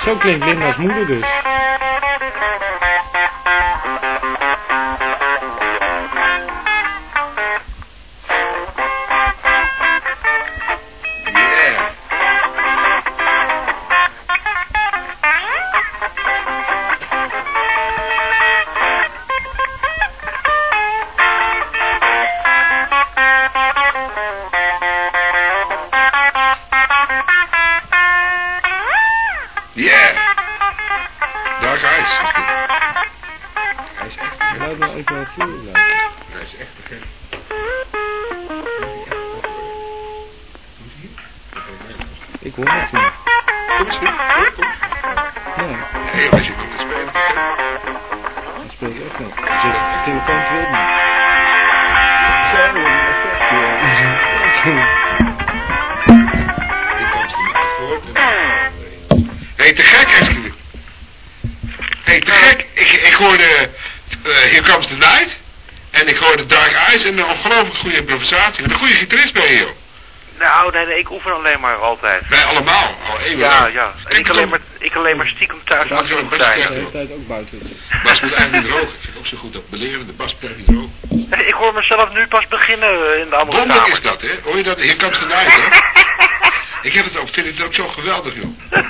Zo klinkt Linda's moeder dus. Tijd ook buiten. Bas moet eigenlijk niet droog. Ik vind het ook zo goed dat beleren. De bas blijft niet droog. Nee, Ik hoor mezelf nu pas beginnen in de andere kamer. is dat, hè? Hoor je dat? Here Comes the Night, hè? ik heb het ook, vind het ook zo geweldig, joh.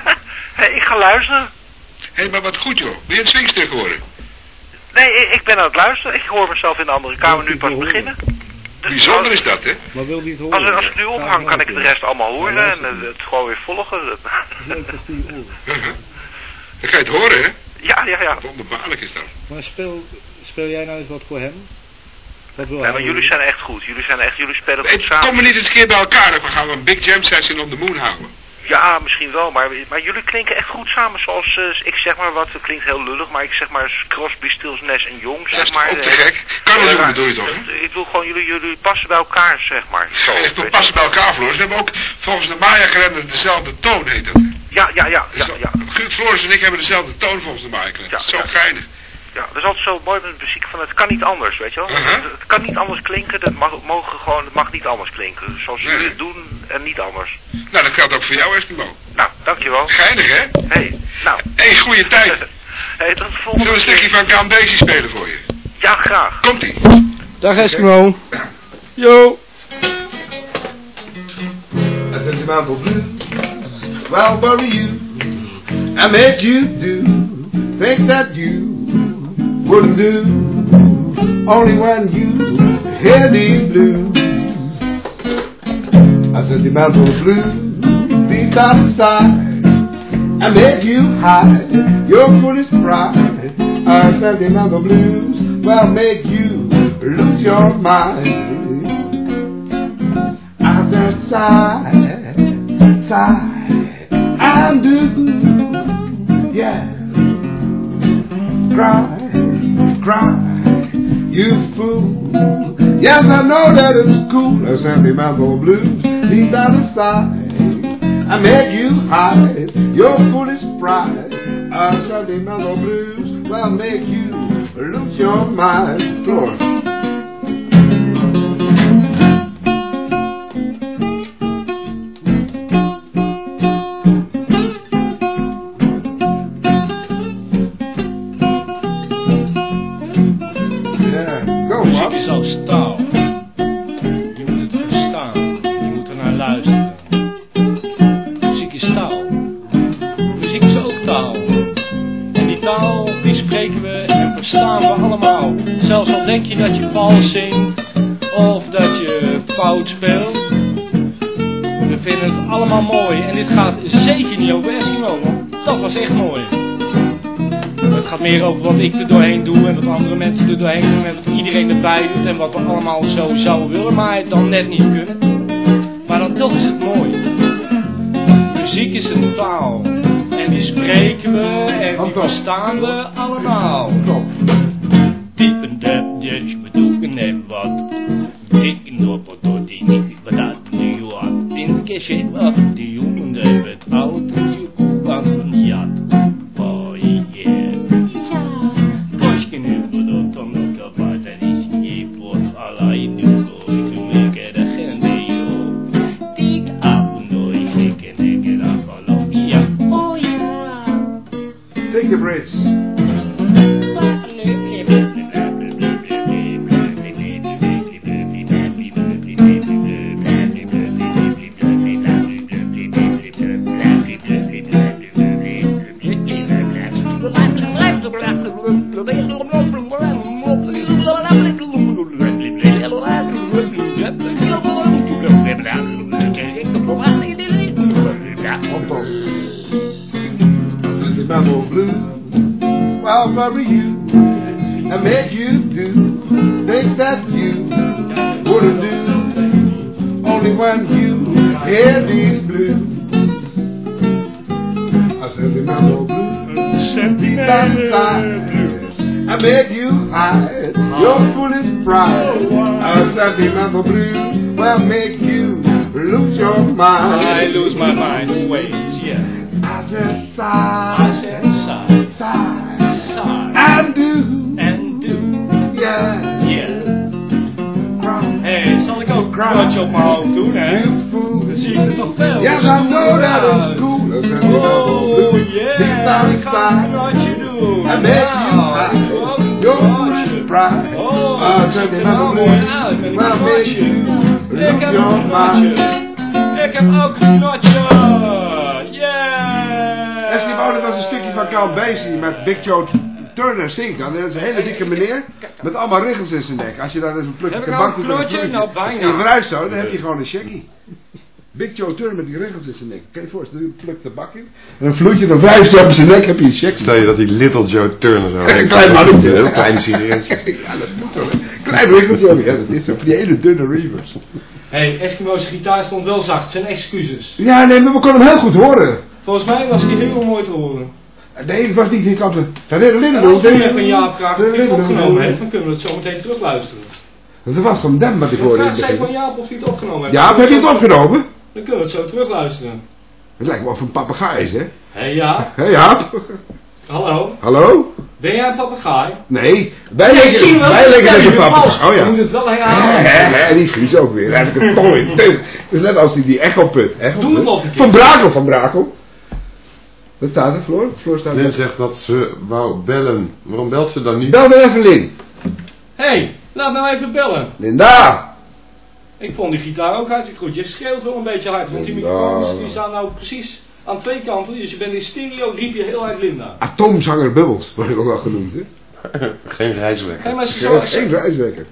Hey, ik ga luisteren. Hé, maar wat goed, joh. Ben je een swingstuk geworden? Nee, ik, ik ben aan het luisteren. Ik hoor mezelf in de andere kamer nu pas beginnen. Dus Bijzonder als- is dat, hè? Maar wil hij het horen? Als, als ik nu ophang, kan ik de rest allemaal horen en het gewoon weer volgen. Dat- Leuk dat die horen. Dan ga je het horen, hè? Ja, ja, ja. Wonderbaarlijk is dat. Maar speel, speel jij nou eens wat voor hem? Wat wil Ja, hij maar jullie zijn echt goed. Jullie zijn echt, jullie spelen goed samen. kom maar niet eens een keer bij elkaar. Dan gaan we een Big Jam Session on the Moon houden. Ja, misschien wel, maar, maar jullie klinken echt goed samen. Zoals, eh, ik zeg maar wat, het klinkt heel lullig, maar ik zeg maar Crosby, Stills, Nash en Jong, Dat zeg maar. ook te Eh, gek? Cameroen ja, bedoel je toch, Ik wil gewoon, jullie, jullie passen bij elkaar, zeg maar. Zo, we weet passen bij elkaar, Floris. We hebben ook volgens de Maya-kalender dezelfde toon, heet dat. Ja, ja, ja, ja, ja. Floris en ik hebben dezelfde toon volgens de Maya-kalender. Ja, Zo ja. geinig. Ja, dat is altijd zo mooi met muziek van het kan niet anders, weet je wel. Uh-huh. het, het kan niet anders klinken, dat mag, mogen gewoon, het mag niet anders klinken. Zoals Nee. jullie het doen en niet anders. Nou, dat geldt ook voor jou, Eskimo. Nou, dankjewel. Geinig, hè? Hey, nou. Hé, hey, goede tijd. hey, tot de Zullen we volgende een stukje van Basie spelen voor je? Ja, graag. Komt-ie. Dag Eskimo. Yo. A sentimental blues will bury you and make you do things that you wouldn't do only when you hear these blues. I said the sentimental blues deep down inside and make you hide your foolish pride. I said the sentimental blues will make you lose your mind. I said sigh, sigh, and do, yeah. Cry, cry, you fool. Yes, I know that it's cool. A sentimental blues deep down inside. I make you hide your foolish pride. Uh, A sentimental blues will make you lose your mind. Floor. Allemaal. Zelfs al denk je dat je vals zingt. Of dat je fout speelt. We vinden het allemaal mooi. En dit gaat zeker niet over Eskimo. Want dat was echt mooi. Het gaat meer over wat ik er doorheen doe en wat andere mensen er doorheen doen en wat iedereen erbij doet en wat we allemaal zo zouden willen, maar het dan net niet kunnen. Maar dan toch is het mooi. Muziek is een taal en die spreken we en die verstaan we allemaal. Diep came up Big Joe Turner zingt dan. Dat is een hele dikke meneer met allemaal riggels in zijn nek. Als je daar eens een plukje Heb ik tabak nou een doet met knotje? vloeitje Nou, bijna. en zo, dan heb je gewoon een shaggy. Big Joe Turner met die riggels in zijn nek. Kan je je voorstellen, je plukt tabak in. En dan vloeit je, dan je op zijn nek, heb je een shaggy. Stel je dat die Little Joe Turner zo Een klein mannetje. Een heel klein sigaretje. Ja, dat moet wel. hè. Klein riggeltje ook. Ja, dat is zo. Van die hele dunne reavers. Hé, hey, Eskimo's gitaar stond wel zacht. Zijn excuses. Ja, nee, maar we konden hem heel goed horen. Volgens mij was die heel mooi te horen. Nee, het was niet die kant. van- En als u even Jaap hij het opgenomen heeft, dan kunnen we het zo meteen terugluisteren. Dat was van Dem wat ik hoorde het zij van. Jaap of hij het opgenomen heeft. Ja, heb je het opgenomen? Dan kunnen we het zo terugluisteren. Het lijkt wel of een papegaai is, hè? Hé hey, ja, Hé, Jaap? hallo. Hallo? Ben jij een papegaai? Nee, wij ik lijken, wel. wij je een papegaai. Oh ja. Je moet het wel herhalen. hè, hè, die Guus ook weer. Daar heb ik het is net als die, die echoput. Doe het nog een keer. Van Brakel, van Brakel. Wat staat er, Floor? Floor staat Lin er. zegt dat ze wou bellen. Waarom belt ze dan niet? Bel me even Lin. Hé, hey, laat nou even bellen. Linda. Ik vond die gitaar ook hartstikke goed. Je schreeuwt wel een beetje hard, want die microfoons die staan nou precies aan twee kanten. Dus je bent in stereo, riep je heel hard Linda. Atoomzanger Bubbles, wordt ik ook wel genoemd, hè? Geen reiswerk. Hé, maar ze. Geen reiswekker.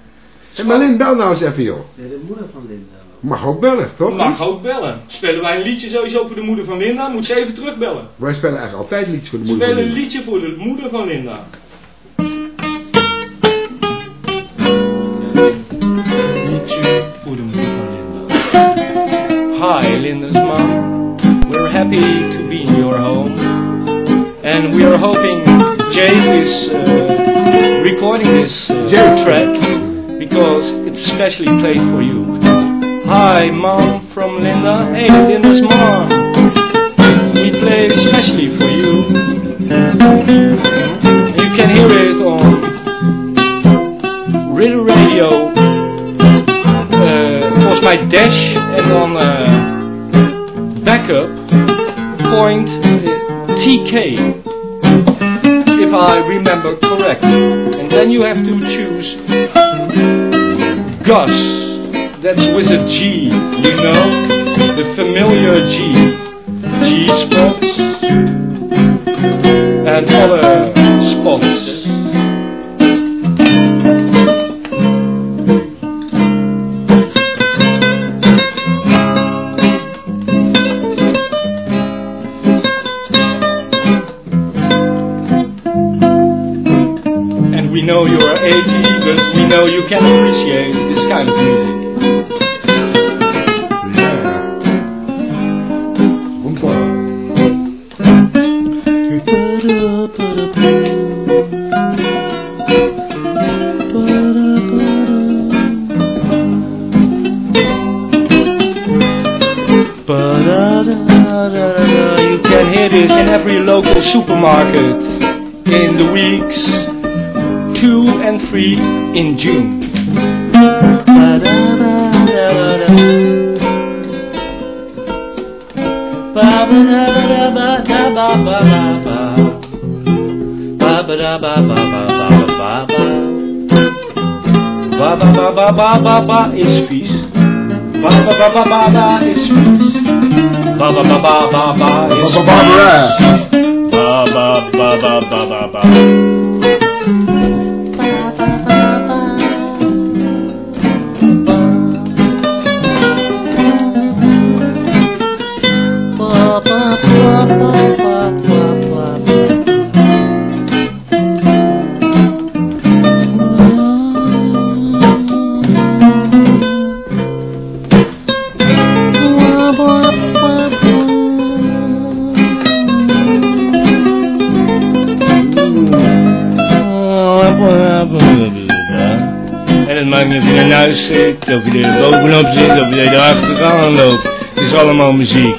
Hé, maar Lin, bel nou eens even, joh. De moeder van Linda. Mag ook bellen, toch? Mag ook bellen. Spelen wij een liedje sowieso voor de moeder van Linda, moet ze even terugbellen. Wij spelen eigenlijk altijd liedjes voor de We moeder. spelen van een Lin. liedje voor de moeder van Linda. Liedje voor de moeder van Linda. Hi, Linda's mom. We're happy to be in your home. And we are hoping Jay is uh, recording this uh, Jay. track specially played for you. Hi, mom from Linda. Hey, Linda's mom. We play it especially for you. You can hear it on Riddle Radio. Uh, volgens mij Dash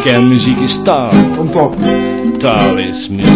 en muziek is taal. Komt op. Taal is muziek.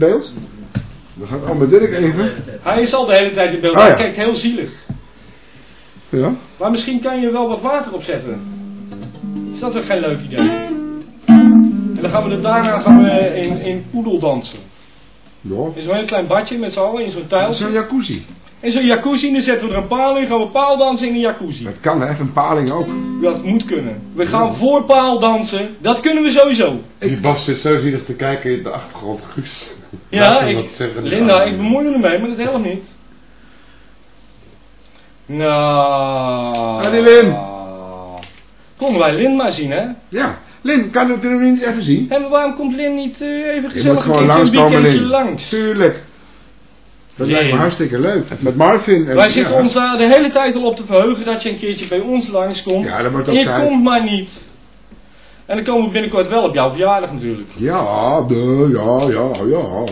In beeld. Dan gaat Amber Dirk even. Hij is al de hele tijd in beeld. Ah, ja. Hij kijkt heel zielig. Ja. Maar misschien kan je er wel wat water op zetten. Is dat toch geen leuk idee? En dan gaan we er daarna gaan we in, in poedel dansen. Ja. In zo'n heel klein badje met z'n allen, in zo'n Dat tuil. is een jacuzzi. In zo'n jacuzzi, dan zetten we er een paal in, gaan we paaldansen in een jacuzzi. Dat kan hè, een paling ook. Dat moet kunnen. We gaan voor paal dansen, dat kunnen we sowieso. Die Bas zit zo zielig te kijken in de achtergrond, Guus. Ja, ik, zeggen. Linda, ik bemoei me ermee, maar dat helpt niet. Nou. Ah, die Lin. Konden wij Lin maar zien, hè? Ja. Lin, kan het kunnen we niet even zien? En waarom komt Lin niet eh, even Je moet gezellig een gewoon weekendje Lin. langs? Tuurlijk. Dat lijkt me hartstikke leuk. Met Marvin. En, Wij zitten ons daar de hele tijd al op te verheugen dat je een keertje bij ons langskomt. Ja, dat wordt ook je tijd. komt maar niet. En dan komen we binnenkort wel op jouw verjaardag natuurlijk. Ja, de, ja, ja, ja.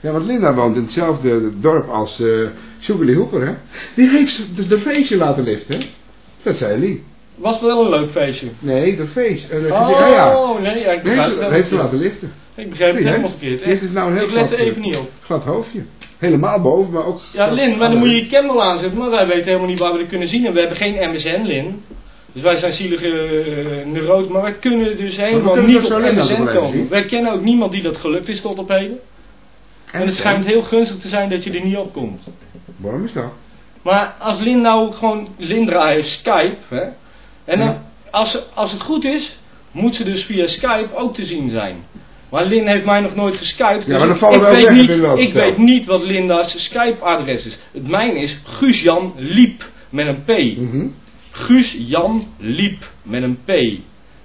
Ja, want Linda woont in hetzelfde dorp als eh Sugarly Hooper, hè? Die heeft de, de feestje laten liften, hè? Dat zei Lee. Was wel een leuk feestje. Nee, de feest. Eh, Oh, ja, ja. nee, ja, ik begrijp heeft, het ze- heeft laten liften. Ik begrijp het helemaal verkeerd. Dit is nou een heel ik let er even niet op. Glad hoofdje. Helemaal boven, maar ook... Ja, Lin, maar dan moet je je camera aanzetten, maar wij weten helemaal niet waar we het kunnen zien. En we hebben geen MSN, Lin. Dus wij zijn zielige uh, neuroot, maar wij kunnen dus helemaal kunnen niet op Linda MSN komen. zien? Wij kennen ook niemand die dat gelukt is tot op heden. En het schijnt heel gunstig te zijn dat je er niet op komt. Waarom is dat? Maar als Lin nou gewoon, Lindra heeft Skype, hè. En dan, Ja. als, als het goed is, moet ze dus via Skype ook te zien zijn. Maar Lin heeft mij nog nooit geskyped. Ja, dus maar dan ik- vallen ik we weet weg, niet, wel Ik weet niet wat Linda's Skype-adres is. Het mijne is Guus-Jan Liep met een P. Mhm. Guus-Jan Liep met een P.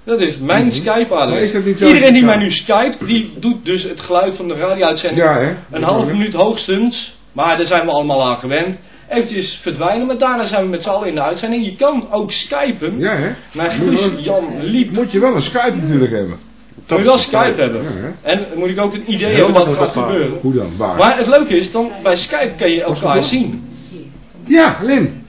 Dat is mijn Mhm. Maar Skype-adres. dat Iedereen die mij nu skypt, die doet dus het geluid van de radio-uitzending Ja, een half minuut hoogstens, maar daar zijn we allemaal aan gewend. Eventjes verdwijnen, maar daarna zijn we met z'n allen in de uitzending. Je kan ook skypen Ja, hè? je Guus Jan Liep. Moet je wel een Skype natuurlijk hebben. Moet je wel Skype hebben. Ja? En moet ik ook een idee hebben wat gaat gebeuren. Hoe dan? Waar? Maar het leuke is, dan bij Skype kan je elkaar zien. Ja, Lin.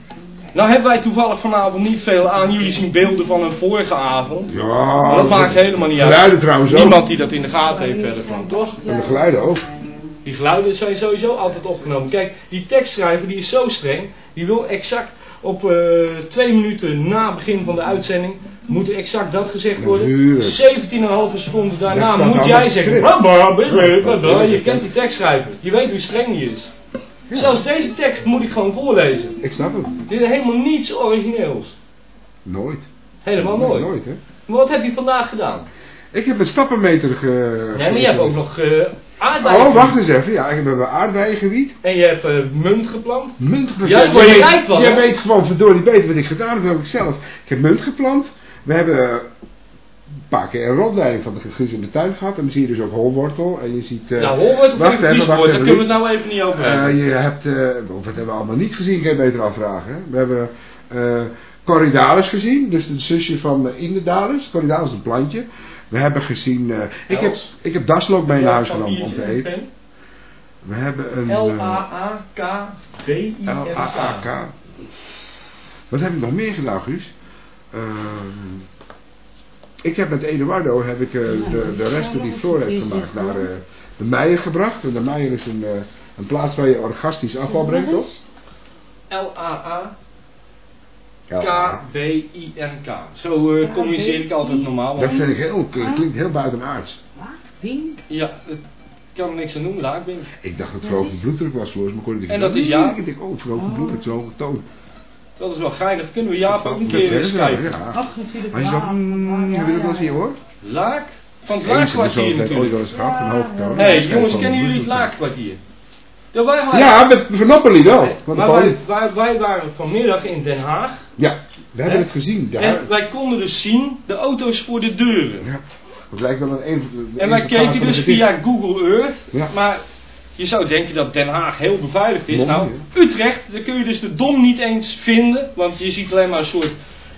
Nou hebben wij toevallig vanavond niet veel aan. Jullie zien beelden van een vorige avond. Ja, dat maakt helemaal niet uit. Geluiden trouwens ook. Niemand die dat in de gaten heeft verder van, toch? En de geluiden ook. Die geluiden zijn sowieso altijd opgenomen. Kijk, die tekstschrijver die is zo streng. Die wil exact op eh, twee minuten na begin van de uitzending moet exact dat gezegd worden. Natuurlijk. 17,5 seconden daarna moet jij zeggen. het "Bla, script." bla, bla, bla, bla, bla." Ja. Je kent die tekstschrijver. Je weet hoe streng die is. Zelfs deze tekst moet ik gewoon voorlezen. Ik snap het. Dit is helemaal niets origineels. Nooit. Helemaal Nee, nooit. Nooit, hè. Maar wat heb je vandaag gedaan? Ik heb een stappenmeter ge... Ja, maar je hebt ook nog eh aardbeien. Oh, wacht eens even. Ja, ik heb een aardbeiengebied. En je hebt eh, munt geplant. Munt geplant. Jij- rijk van, Jij weet gewoon verdorie beter wat ik gedaan heb dan ik zelf. Ik heb munt geplant. We hebben een paar keer een rondleiding van de Guus in de tuin gehad. En dan zie je dus ook holwortel. En je ziet... eh, nou, hoor het wacht even, wacht daar kunnen we het nou even niet over Eh, hebben. je hebt, eh, wat hebben we allemaal niet gezien, kan je beter afvragen. Hè? We hebben eh Corridalis gezien, dus de zusje van uh, Indedalis. Corridalis is een plantje. We hebben gezien, eh, ik, heb, ik heb daslook mee naar huis genomen om te eten. We hebben een... eh, L-A-A-K-V-I-N-K. L-A-A-K. Wat heb ik nog meer gedaan, Guus? Ehm, ik heb met Eduardo heb ik, eh, de, de resten die Floor heeft gemaakt naar eh, de Meijer gebracht. En de Meijer is een, eh, een plaats waar je orgastisch afval brengt, toch? L-A-A-K-V-I-N-K. Zo eh, communiceer ik altijd normaal. Dat vind ik heel, klinkt heel buitenaards. Wink. Ja, ik kan er niks aan doen, raak ben. Ik dacht dat het verhoogde bloeddruk was, Floor. Maar kon ik En dat is ja. Ik denk, oh, verhoogde bloeddruk, zo toon. Dat is wel geinig. Kunnen we Jaap ook een keer ze, schrijven? Ja. Ach, natuurlijk. Maar je zo, mm, heb je dat wel eens hier hoor? Laak? Van het laakkwartier ooit natuurlijk. eens gehad. Hé, Dat hey, schijnt jongens, van kennen jullie het laakkwartier? Ja, waren. Ja, met Vernoppelie wel. Van maar wij, wij, wij waren vanmiddag in Den Haag. Ja, we hebben Hè? het gezien. Ja, En wij konden dus zien de auto's voor de deuren. ja. Dat lijkt wel een een van En wij keken van dus via Google Earth. Ja. Maar je zou denken dat Den Haag heel beveiligd is. Dom, nou, Utrecht, daar kun je dus de dom niet eens vinden. Want je ziet alleen maar een soort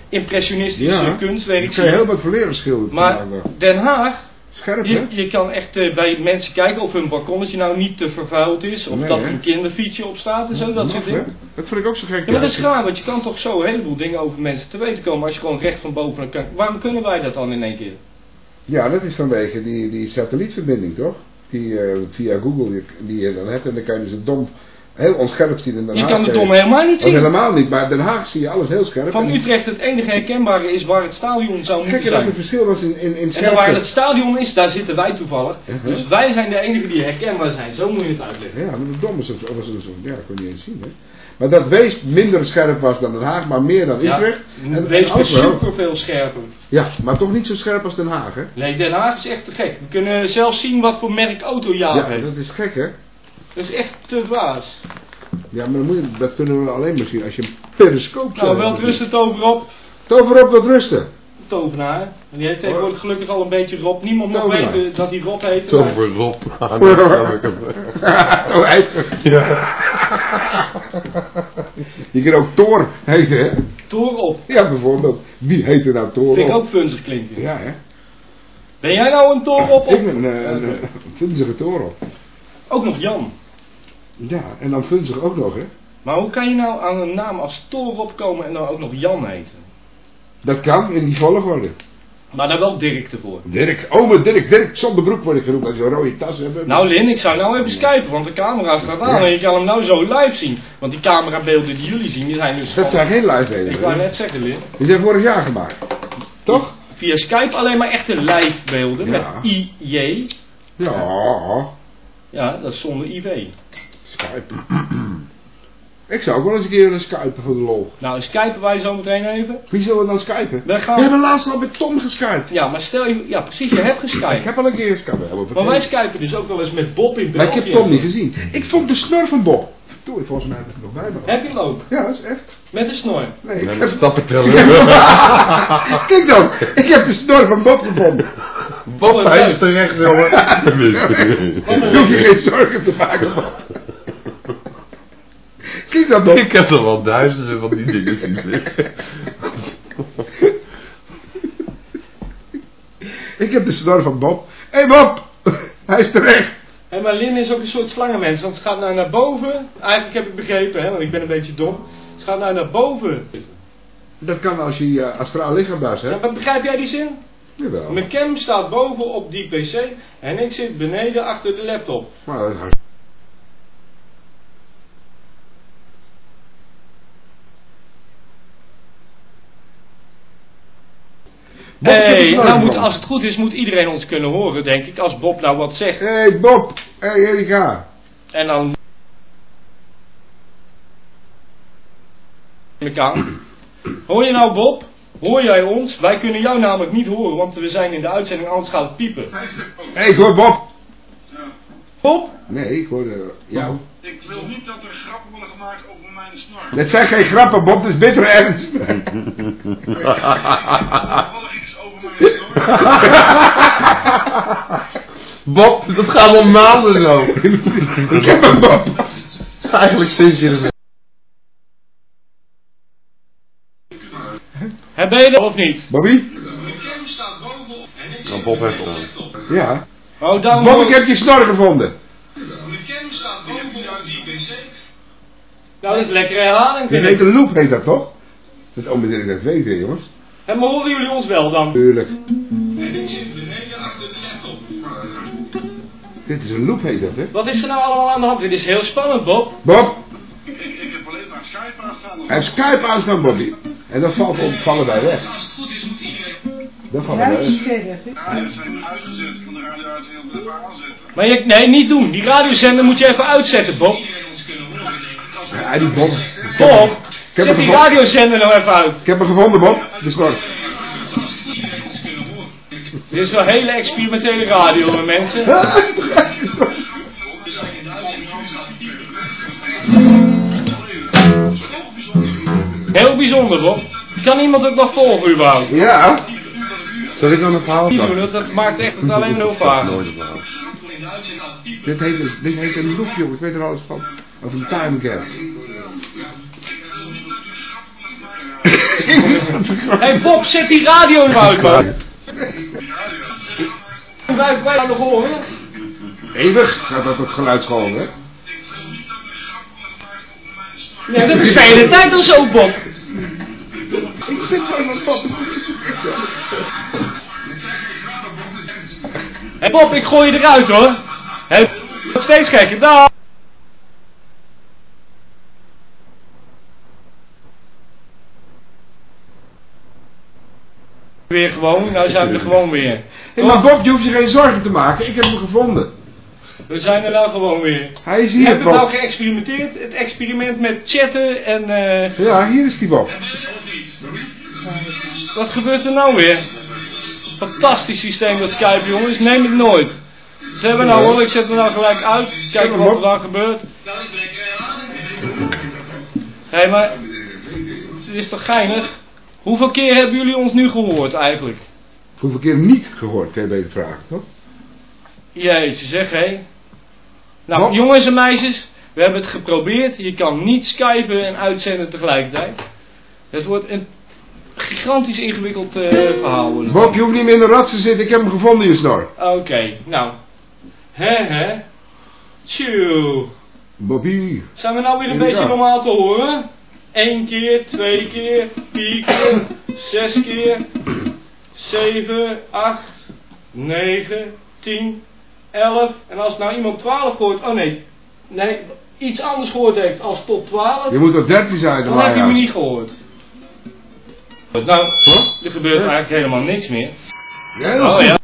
impressionistische Ja, kunstwerk. Ik zou heel wat leren schilderen. Maar wel. Den Haag, Scherp, je, je kan echt eh, bij mensen kijken of hun balkonnetje nou niet te vervuild is. Of Nee, dat er een kinderfietsje op staat en zo, dat soort dingen. Dat vond ik ook zo gek. Ja, maar dat is raar, want je kan toch zo een heleboel dingen over mensen te weten komen als je gewoon recht van boven kan. Waarom kunnen wij dat dan in één keer? Ja, dat is vanwege die, die satellietverbinding, toch? Die eh, via Google je- die je dan hebt. En dan kan je dus het dom heel onscherp zien. In Den Je Haag kan de kan dom helemaal niet Oh, zien. helemaal niet, maar in Den Haag zie je alles heel scherp. Van Utrecht het enige herkenbare is waar het stadion zou moeten dat zijn. het verschil was in, in, in En waar het stadion is, daar zitten wij toevallig. Dus wij zijn de enigen die herkenbaar zijn. Zo moet je het uitleggen. Ja, maar de dom is het, was het zo, ja, dat kon je niet eens zien, hè. Maar dat Wees minder scherp was dan Den Haag, maar meer dan Ja, Utrecht. Wees en ook is wel. super veel scherper. Ja, maar toch niet zo scherp als Den Haag, hè. Nee, Den Haag is echt te gek. We kunnen zelfs zien wat voor merk auto Jaap Ja, heeft. dat is gek, hè. Dat is echt te dwaas. Ja, maar dan moet je, dat kunnen we alleen maar zien als je een periscoop Nou, wel rust het over op. Tover op wat rusten. Tovenaar. Die heeft tegenwoordig gelukkig al een beetje Rob. Niemand mag Tovenaar. weten dat hij Rob heet. Voor Rob. Ah, dat snap ik hem. oh, hij. Je kan ook Thor heten, hè? Toor op. Ja, bijvoorbeeld. Wie heet er nou Thor? Vind ik ook funzig klinken. Ja, hè? Ben jij nou een toor op? Ik ben eh, een vunzige Thor op. Ook nog Jan. Ja, en dan vunzig ook nog, hè? Maar hoe kan je nou aan een naam als Torop komen en dan ook nog Jan heten? Dat kan in die volgorde. Maar daar wel Dirk ervoor. Dirk, ome Dirk, Dirk zonder broek word ik geroepen als je een rode tas hebt. Nou Lin, ik zou nou even skypen, want de camera staat aan Ja. en je kan hem nou zo live zien. Want die camerabeelden die jullie zien, die zijn dus Dat zijn geen live beelden. Ik wou net zeggen Lin. Die zijn vorig jaar gemaakt. Toch? Via Skype alleen maar echte live beelden Ja. met IJ. Ja. Ja, dat is zonder IV. Skype. Ik zou ook wel eens een keer willen skypen voor de lol. Nou, skypen wij zo meteen even. Wie zullen we dan skypen? We gaan- We hebben laatst al met Tom geskypt. Ja, maar stel je, ja precies, je hebt Ik geskypt. heb al een keer geskypt. Maar wij skypen dus ook wel eens met Bob in Maar ik België. heb Tom niet gezien. Ik vond de snor van Bob. Doe, volgens mij heb ik het nog bij me. Heb je hem ook? Ja, dat is echt. Met een snor. Nee, ik Met heb... Kijk dan, ik heb de snor van Bob gevonden. Bob, hij is terecht, jongen. Daar hoef je geen zorgen te maken, Bob. Kijk dan, Bob. Ik heb er wel duizenden van die dingen zien liggen. Ik heb de snor van Bob. Hé hey Bob, hij is terecht. En maar Lin is ook een soort slangenmens, want ze gaat nou naar boven. Eigenlijk heb ik begrepen, hè, want ik ben een beetje dom. Het gaat nou naar boven. Dat kan als je je astraal lichaambuis Ja, hebt. wat begrijp jij die zin? Jawel. Mijn cam staat boven op die pc en ik zit beneden achter de laptop. Maar dat is een nou moet, als het goed is, moet iedereen ons kunnen horen, denk ik. Als Bob nou wat zegt. Hé hey Bob, hé hey, Erika. En dan. Hoor je nou, Bob? Hoor jij ons? Wij kunnen jou namelijk niet horen, want we zijn in de uitzending, anders gaat het piepen. Hé, hey, ik hoor Bob. Bob? Nee, ik hoorde jou. Ik wil niet dat er grappen worden gemaakt over mijn snor. Dat zijn geen grappen, Bob, dat is bitter ernst. Bob, dat gaat al maanden zo. ik heb een Bob. Eigenlijk sinds je er bent. Je er of niet? Bobby? Nou, Bob heeft al. Ja. Oh, daarom Bob, ik heb je snor gevonden. Nou, dat is lekkere herhaling, Dat heet ik. een loop, heet dat toch? Dat oom en dat weten, jongens. En maar horen jullie ons wel dan? Tuurlijk. En ik zit beneden achter de laptop. Dit is een loop, heet dat, hè? Wat is er nou allemaal aan de hand? Dit is heel spannend, Bob. Bob, Ik, heb alleen maar Skype aanstaan. hij heeft Skype aanstaan, Bobby. En dan valt op, vallen wij weg. Als het goed is, moet iedereen... Dan vallen wij weg. Radio's zijn uitgezet. Ik kan de radio uit heel even aanzetten. Maar je, nee, niet doen. Die radiozender moet je even uitzetten, Bob. Ja, die Bob. Bob, heb zet die gevonden. radiozender nou even uit. Ik heb hem gevonden, Bob. De snor. Dit is wel hele experimentele radio, hè, mensen. Heel bijzonder, Bob. Kan iemand het nog volgen, überhaupt? Ja. Zal ik dan een verhaal doen, dat, maakt echt het alleen heel vaag. verhaal. Dit heet, een, dit heet een jongen. Ik weet er alles van. Over een time gap. Hé hey Bob, zet die radio nou uit, man. Wij nou nog horen? Eeuwig gaat dat het geluid schoon, hè? Nee, dat is de hele tijd al zo, Bob. Ik vind zo een Bob. Hé hey Bob, ik gooi je eruit, hoor. Hé, nog steeds kijken. Dag. Weer gewoon, nou zijn we er gewoon weer. Hey, maar Bob, je hoeft je geen zorgen te maken. Ik heb hem gevonden. We zijn er nou gewoon weer. Hij is hier, hebt het nou geëxperimenteerd, het experiment met chatten en eh, Ja, hier is die Bob. wat gebeurt er nou weer? Fantastisch systeem dat Skype jongens, neem het nooit. Ze hebben nou hoor, ik zet hem nou gelijk uit, kijk wat er dan gebeurt. Hé hey, maar, het is toch geinig? Hoeveel keer hebben jullie ons nu gehoord eigenlijk? Hoeveel keer niet gehoord, kan je beter vragen, toch? Jeetje zeg hé. Nou Wat? jongens en meisjes, we hebben het geprobeerd. Je kan niet skypen en uitzenden tegelijkertijd. Het wordt een gigantisch ingewikkeld eh, verhaal. worden. Bob, je hoeft niet meer in de rat te zitten. Ik heb hem gevonden, je snor. Oké, nou. Hè hè. Tjoe. Bobby. Zijn we nou weer een beetje normaal te horen? Eén keer, twee keer, vier keer, zes keer, zeven, acht, negen, tien, elf. En als nou iemand twaalf hoort, oh nee, nee, iets anders gehoord heeft als tot twaalf, Je moet op 13 zijn, dan heb je me Maya's. niet gehoord. Nou, er gebeurt eigenlijk helemaal niks meer. Ja, dat is Oh goed. ja.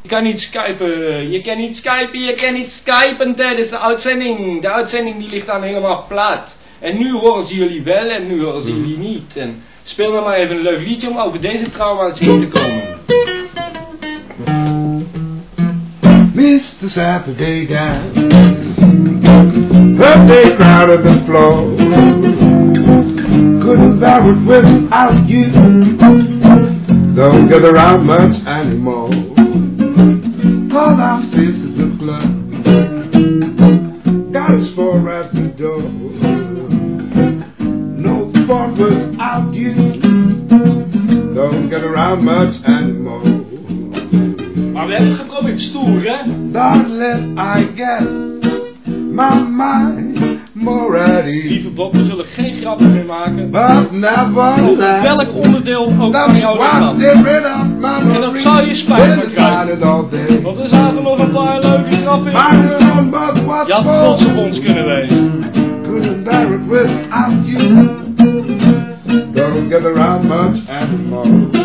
Je kan niet skypen, je kan niet skypen, je kan niet skypen tijdens de uitzending. De uitzending die ligt dan helemaal plat. En nu horen ze jullie wel en nu horen ze jullie niet. En speel dan maar even een leuk liedje om over deze trauma's heen te komen. Mr. Saturday Dance. Birthday crowd on the floor. Couldn't bear it without you. Don't get around much anymore. Thought I visit the club. Got as far as the door. No fun without you. Don't get around much anymore. Maar we hebben het geprobeerd. Stoer, hè? Darling, I guess my mind Lieve Bob, we zullen geen grappen meer maken. But never welk onderdeel ook van of memories. En dat zou je spijt krijgen. Want er zaten nog een paar leuke grappen in. Je had trots op ons kunnen wezen. Couldn't bear it without you. Don't get around much anymore.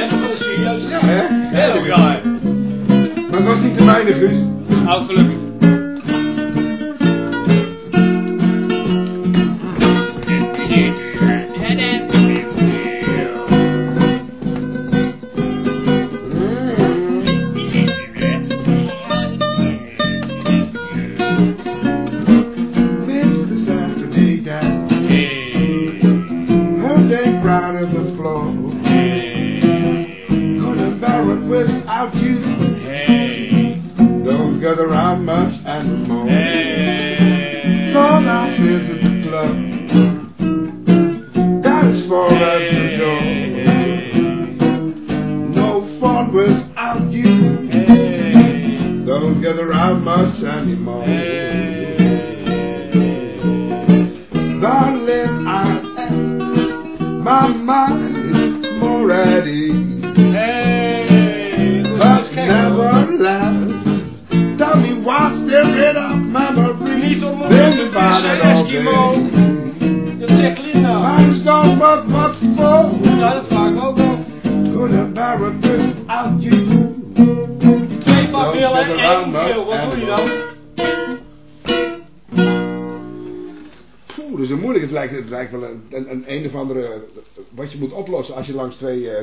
Echt serieus hè? Heel raar. Maar het was niet te mijne, Guus. Nou, gelukkig.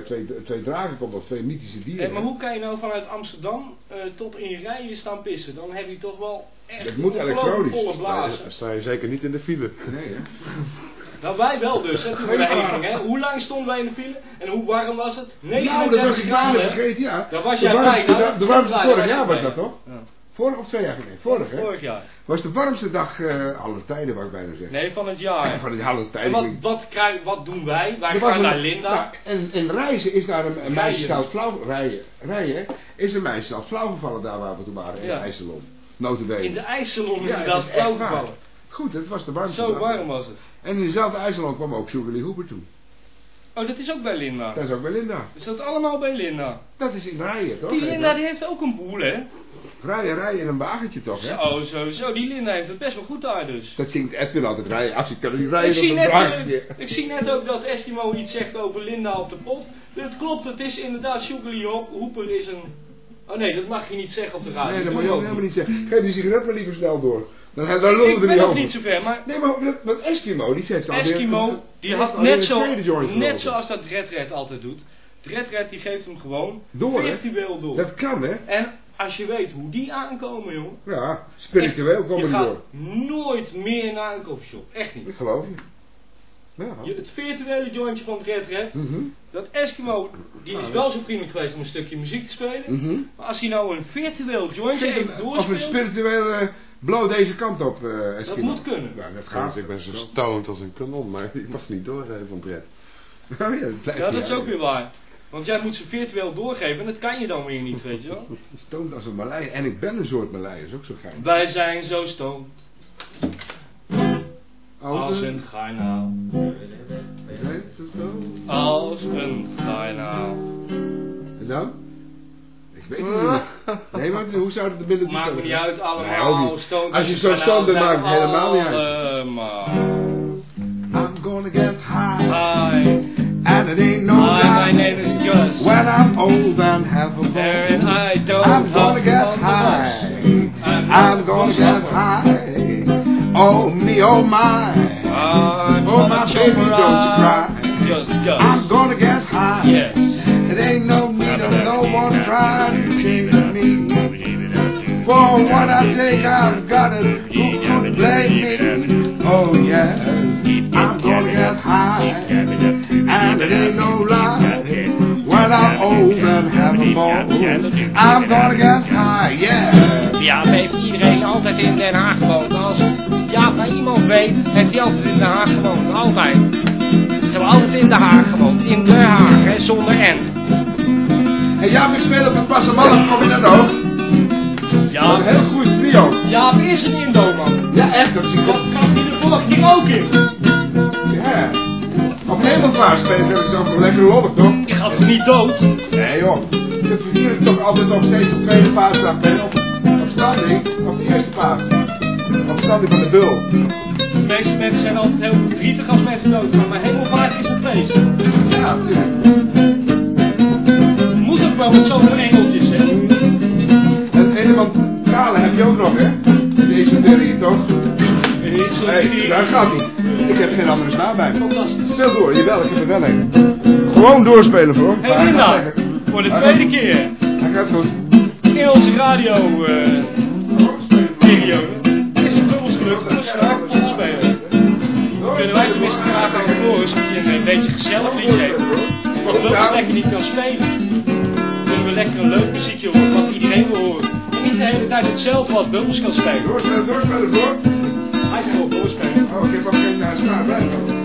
Twee, eh, twee, twee draken komt. Of twee mythische dieren. Hey, maar hoe kan je nou vanuit Amsterdam eh, tot in rijen staan pissen? Dan heb je toch wel echt Dat moet elektronisch. volle blazen. Dan sta je zeker niet in de file. Nee, hè? Nou, wij wel dus, hè, toen we daarheen gingen. Hè. Hoe lang stonden wij in de file en hoe warm was het? Nou, dat 39 was bijna graden. vergeten, ja. Daar was De jij warmste bij, dag- De warmste daar vorig was jaar was dat toch? Ja. Vorig of twee jaar geleden? Vorig, hè? Vorig jaar. Was de warmste dag uh, alle tijden, wou ik bijna zeggen. Nee, van het jaar. Van de alle En tijden. wat, wat, krijg, wat doen wij? Wij Er gaan een- naar Linda. Nou, en, en reizen is daar een, een meisje zelfs flauw... Rijden, rijden, is een meisje zelfs flauwgevallen daar waar we toen waren, in Ja. de IJsselon. Notabene. In de Ja, dat is echt waar. flauwgevallen. Goed, het was de warmste Zo dag. warm was het. En in dezelfde IJsselon kwam ook Sugar Lee Hooper toe. Oh, dat is ook bij Linda. Dat is ook bij Linda. Is dat allemaal bij Linda? Dat is in rijden, toch? Die Linda die heeft ook een boel, hè? Rijden, rijden in een wagentje, toch? Hè? Oh, zo, zo. Die Linda heeft het best wel goed daar dus. Dat zingt Edwin altijd rijden. Als ik kan niet Ik rijden zie, net, wagentje. eh, ik zie net ook dat Eskimo iets zegt over Linda op de pot. Het klopt, het is inderdaad Sugar Lee Hop- Hooper is een Oh nee, dat mag je niet zeggen op de radio. Nee, dat moet je ook helemaal niet zeggen. Geef die sigaret maar liever snel door. Dan, dan lullen Ik niet nog over. niet zover, maar Nee, maar dat, Eskimo, die zegt alweer... Eskimo, die had net, zo, net zoals dat Red Red altijd doet. Red Red die geeft hem gewoon Door, virtueel door. Dat kan, hè? En als je weet hoe die aankomen, jongen. Ja, spiritueel komen Je die gaat door. nooit meer naar een koffieshop. Echt niet. Ik geloof je. Ja. Je, het virtuele jointje van het Red Red. Mhm. Dat Eskimo, die is wel zo vriendelijk geweest om een stukje muziek te spelen. Mhm. Maar als hij nou een virtueel jointje even Of een doorspeelt, spirituele blow deze kant op, eh Eskimo. dat moet kunnen. Ja, dat Ja, gaat. ik ben zo stoned als een kanon, maar ik was niet doorgeven van Brett. Oh ja, dat blijft Ja, dat niet is ook weer waar. Want jij moet ze virtueel doorgeven en dat kan je dan weer niet, weet je wel. Stoned als een Malij. En ik ben een soort Malij, is ook zo geil. Wij zijn zo stoned Als als een... een garnaal. Zijn ze stoned? Als een garnaal. En dan? Weet het niet. Nee, maar hoe zou het binnen Maakt me niet uit, Nee, allemaal niet. stoned. Als je zo bent, zijn maakt het helemaal niet uit. Allemaal. I'm gonna get high. Hi, And it ain't no hi, my name is Gus. When I'm old and have a bone. And I don't I'm gonna get high. I'm gonna get high. Oh me, oh my. I'm Oh, my baby, don't you cry. Just I'm Gus. gonna get high. Yes. It ain't no For what I take, I've got it. Who could blame me? Oh yeah, I'm gonna get high, and it ain't no lie. When I'm old and have a ball, I'm gonna get high, yeah. Ja, heeft iedereen altijd in Den Haag gewoond. Als ja, iemand weet, heeft hij altijd in Den Haag gewoond. Altijd. Ze hebben altijd in Den Haag gewoond. In Den Haag, hè, zonder N. En ja, we spelen van Passamallen, kom je dat ook? Ja, Een heel goed trio. ja, er is een Indo, man. Ja, echt, dat zie ik Dat kan hij de vorige keer ook in. Ja. Op Hemelvaart spelen heb ik zo lekker lollig, toch? Ik ga toch niet dood? Nee joh, we vieren toch altijd nog steeds op tweede paasdag ben op, op standing, op de eerste paas. Op standing van de bul. De meeste mensen zijn altijd heel verdrietig als mensen doodgaan, maar hemelvaart is een feest. Ja, natuurlijk. Moet ook wel met zoveel je ook nog, hè? Deze Derry, toch? Nee, dat gaat niet. Ik heb geen andere naam bij. Fantastisch. Speel door, jawel, ik heb er wel een. Gewoon doorspelen, voor. Hé hey, Linda, voor de tweede keer Hij gaat goed. in onze radio eh periode is het dubbels gelukt om een schraakje te spelen. Kunnen wij tenminste vragen aan Floris of hij een beetje gezellig liedje heeft. Als Bubbles lekker niet kan spelen, kunnen we lekker een leuk muziekje horen wat iedereen wil horen. Niet de hele tijd hetzelfde wat Bubbles kan spelen. Doorspelen, doorspelen, voor. Hij zegt wel doorspelen. Oh, ik heb ook geen uh,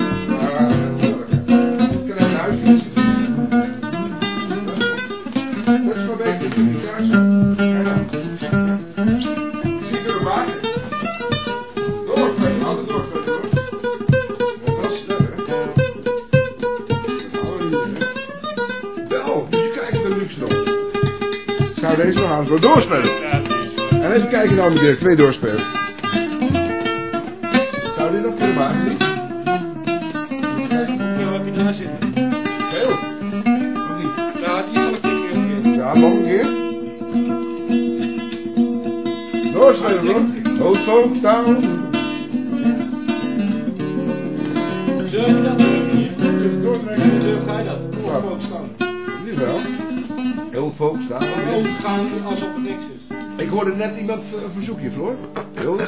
Zou deze nog aan, zo doorspelen. Ja, En even kijken nou, meneer, twee doorspelen. Zou dit nog kunnen maken, niet? hoe heb je daar zitten? Veel. Of niet? Nou, die zal ik meer keer. Ja, nog een keer. Doorspelen, hoor. Hold folks Ik hoorde net iemand een verzoekje, Floor.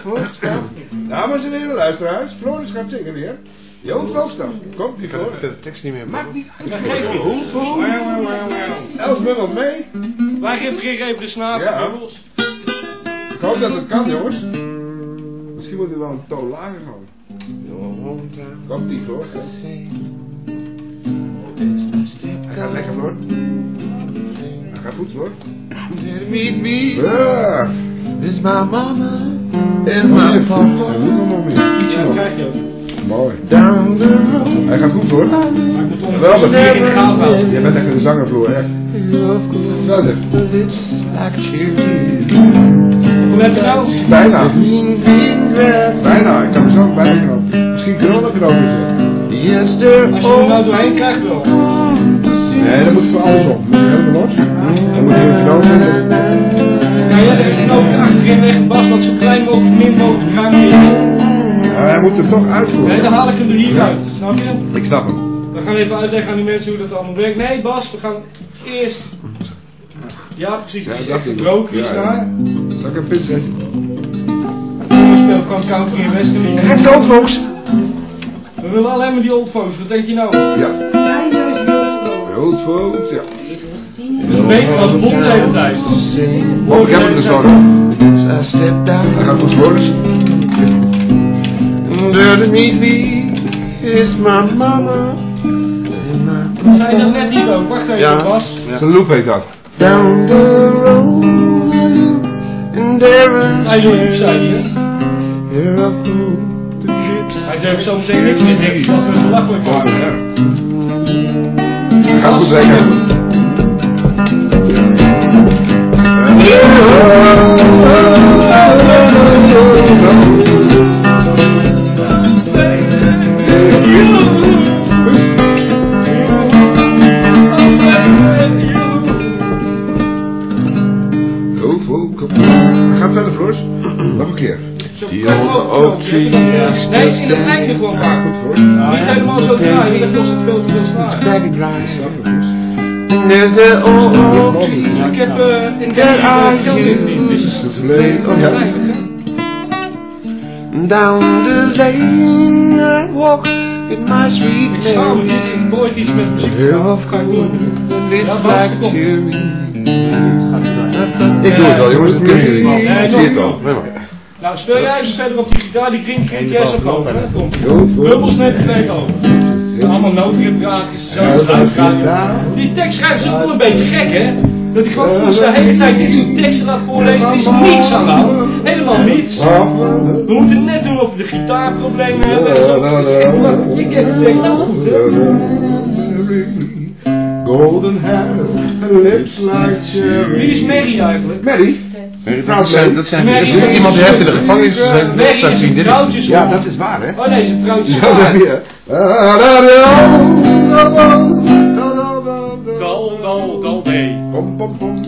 Folks down. Dames en heren, luisteraars. Floris gaat zingen weer. Folks down. Komt die, Ik kan Floor. de tekst niet meer Maakt niet uit. Els Mummel mee. Wij refereren even de snaar Ja. Ik hoop dat het kan, jongens. Misschien moet er wel een toon lager gaan. Komt die, Floor. Hij gaat lekker, Floor. Hij gaat goed, Floor. Meet me, Ja. is my mama and Hij my moet papa nog meer. Ietsje Ja, nog. krijg je ook. Mooi. down the road. Hij gaat goed, hoor. Ik moet toch Geweldig. wel. Jij bent echt een zanger, Floor, echt. Geweldig. Lips like je nou? Bijna. Bijna. Ik kan er zo bijna knopen. Misschien kunnen we nog erover zetten. Yes, there Als je er nou doorheen krijgt wel. Nee, dat moet voor alles op. Moet je helemaal los. Moet je zetten. Nou ja, de knoop achterin weg, Bas, dat zo klein mogelijk, min mogelijk ruimte in. Maar hij moet hem toch uitvoeren. Nee, dan haal ik hem er hier uit, snap je? Ik snap hem. We gaan even uitleggen aan die mensen hoe dat allemaal werkt. Nee, Bas, we gaan eerst... Ja, precies, dat is droog, is Ja, daar. Zal ik een pit zetten? Gewoon country in Westerling. Geen dood, folks. We willen alleen maar die old folks, wat denk je nou? Ja. Old folks, ja. Dat is beter dan. Oh, ik heb hem dus nog. Hij gaat goed worden. Me is my mama. Zei je dat net niet ook? Wacht even, Ja. Bas. Zijn loop heet dat. Down the road. And there is Hij doet het, zei hij. hè? here I go. Hij durft zo meteen niks meer, denk ik, als we het belachelijk gaat goed. steeds in de eigen gewoon maar. Niet helemaal zo draaien, hier is nog veel te veel snaren. Dus de oh, oh, oh. ik heb eh, in der Jezus verleden. Down the lane I walk in my sweet Mary. Ik zou niet nooit iets met muziek Lips like cherry. Ik doe het al, jongens, dat kunnen jullie. Ik zie het al. Nou, speel jij eens verder op die gitaar, die klinkt jij zo over. Bubbels neemt het over. Allemaal noodreparaties, zo. Die tekst schrijven ze ook wel een beetje gek, hè? Dat hij gewoon ons de hele tijd dit soort teksten laat voorlezen, er is niets aan de hand. Helemaal niets. We moeten net doen of we de gitaarproblemen hebben. Je kent de tekst nou goed, hè? Golden hair, lips like cherry. Wie is Mary eigenlijk? Mary? Dat zijn, dat zijn, dat is iemand die heeft in de gevangenis gezeten. Mary Dat zien. Dit is. Ja, dat is waar, hè? Oh nee, ze vrouwtjes. Ja, je. Dal, dal, dal, nee. Pom, pom, pom,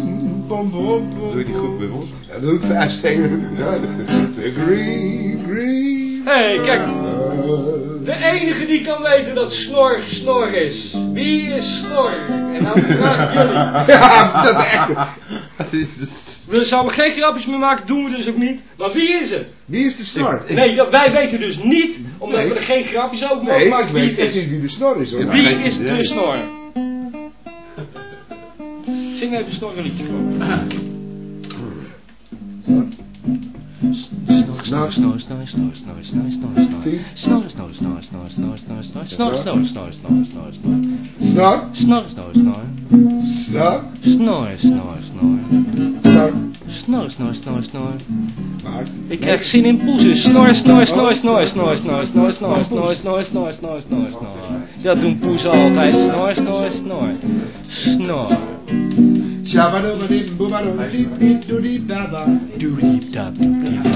pom, pom, Doe je die goed, Bubbels? Ja, dat doe ik vast. Ja, green, green. Hé, hey, kijk. De enige die kan weten dat Snor Snor is. Wie is Snor? En nou vraag ik jullie. Ja, dat is echt. We zouden geen grapjes meer maken, doen we dus ook niet. Maar wie is het? Wie is de snor? Nee, dat- wij weten dus niet, omdat Nee. we er geen grapjes over mogen Nee, maken, ik wie weet het is. niet wie de snor is. Hoor. Wie is de Snor? Zing even Snor een liedje gewoon. Snor, Snor, snor, snor, snor. Ik krijg zin in poezen. Snor, snor, snor, snor, snor, snor, snor, snor, snor, snor, snor, snor, snor, snor. Dat doen poezen altijd. Snor, snor, snor. Snor. Shabba-dabba-dibba-dabba-dibba-dabba. Doodie-dab-doodie-dab.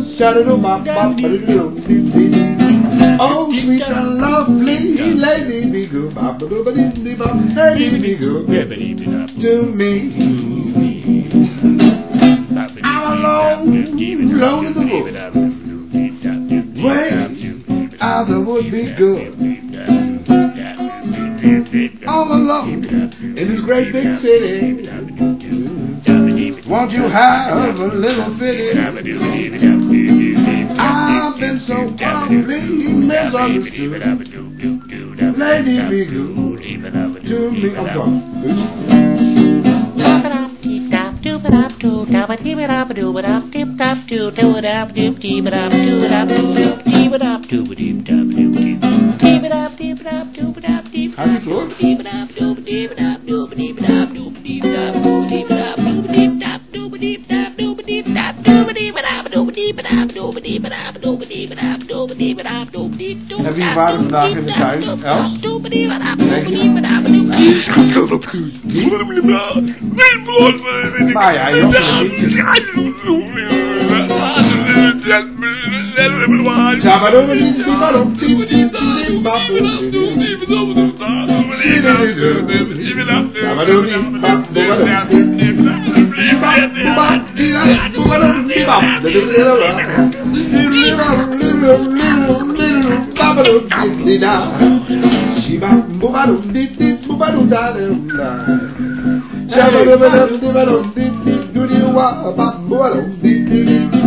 dip, dibadum, dip, dip, doodadooda, boobab. Badadum, bidadooda. Shadadum, bap, bap, badadum, dip, dip. Oh, sweet and lovely lady, be good, babadum, dip, dip, bap, lady, be good to me. I'm alone, alone in the woods. Way out would be good. All alone in this great big city. Won't you have a little pity? I've been so completely misunderstood. Lady, be good to me. I'm sorry. En wie waren vandaag in de tuin? Els? Denk je? Maar ja, Jos en de liedjes.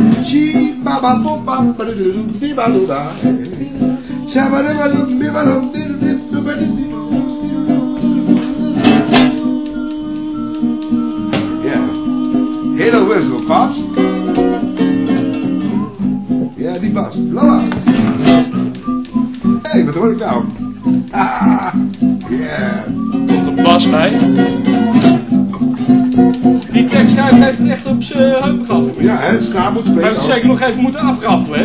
Ja, hele wissel, Paps. Ja, die bas. Lawa. Hé, hey, wat hoor ik nou? Ah, yeah. Komt een bas bij. Die tekstschrijver heeft het echt op zijn heupen gehad. Ja, hè, schaam moet Hij heeft zeker nog even moeten afraffelen, hè?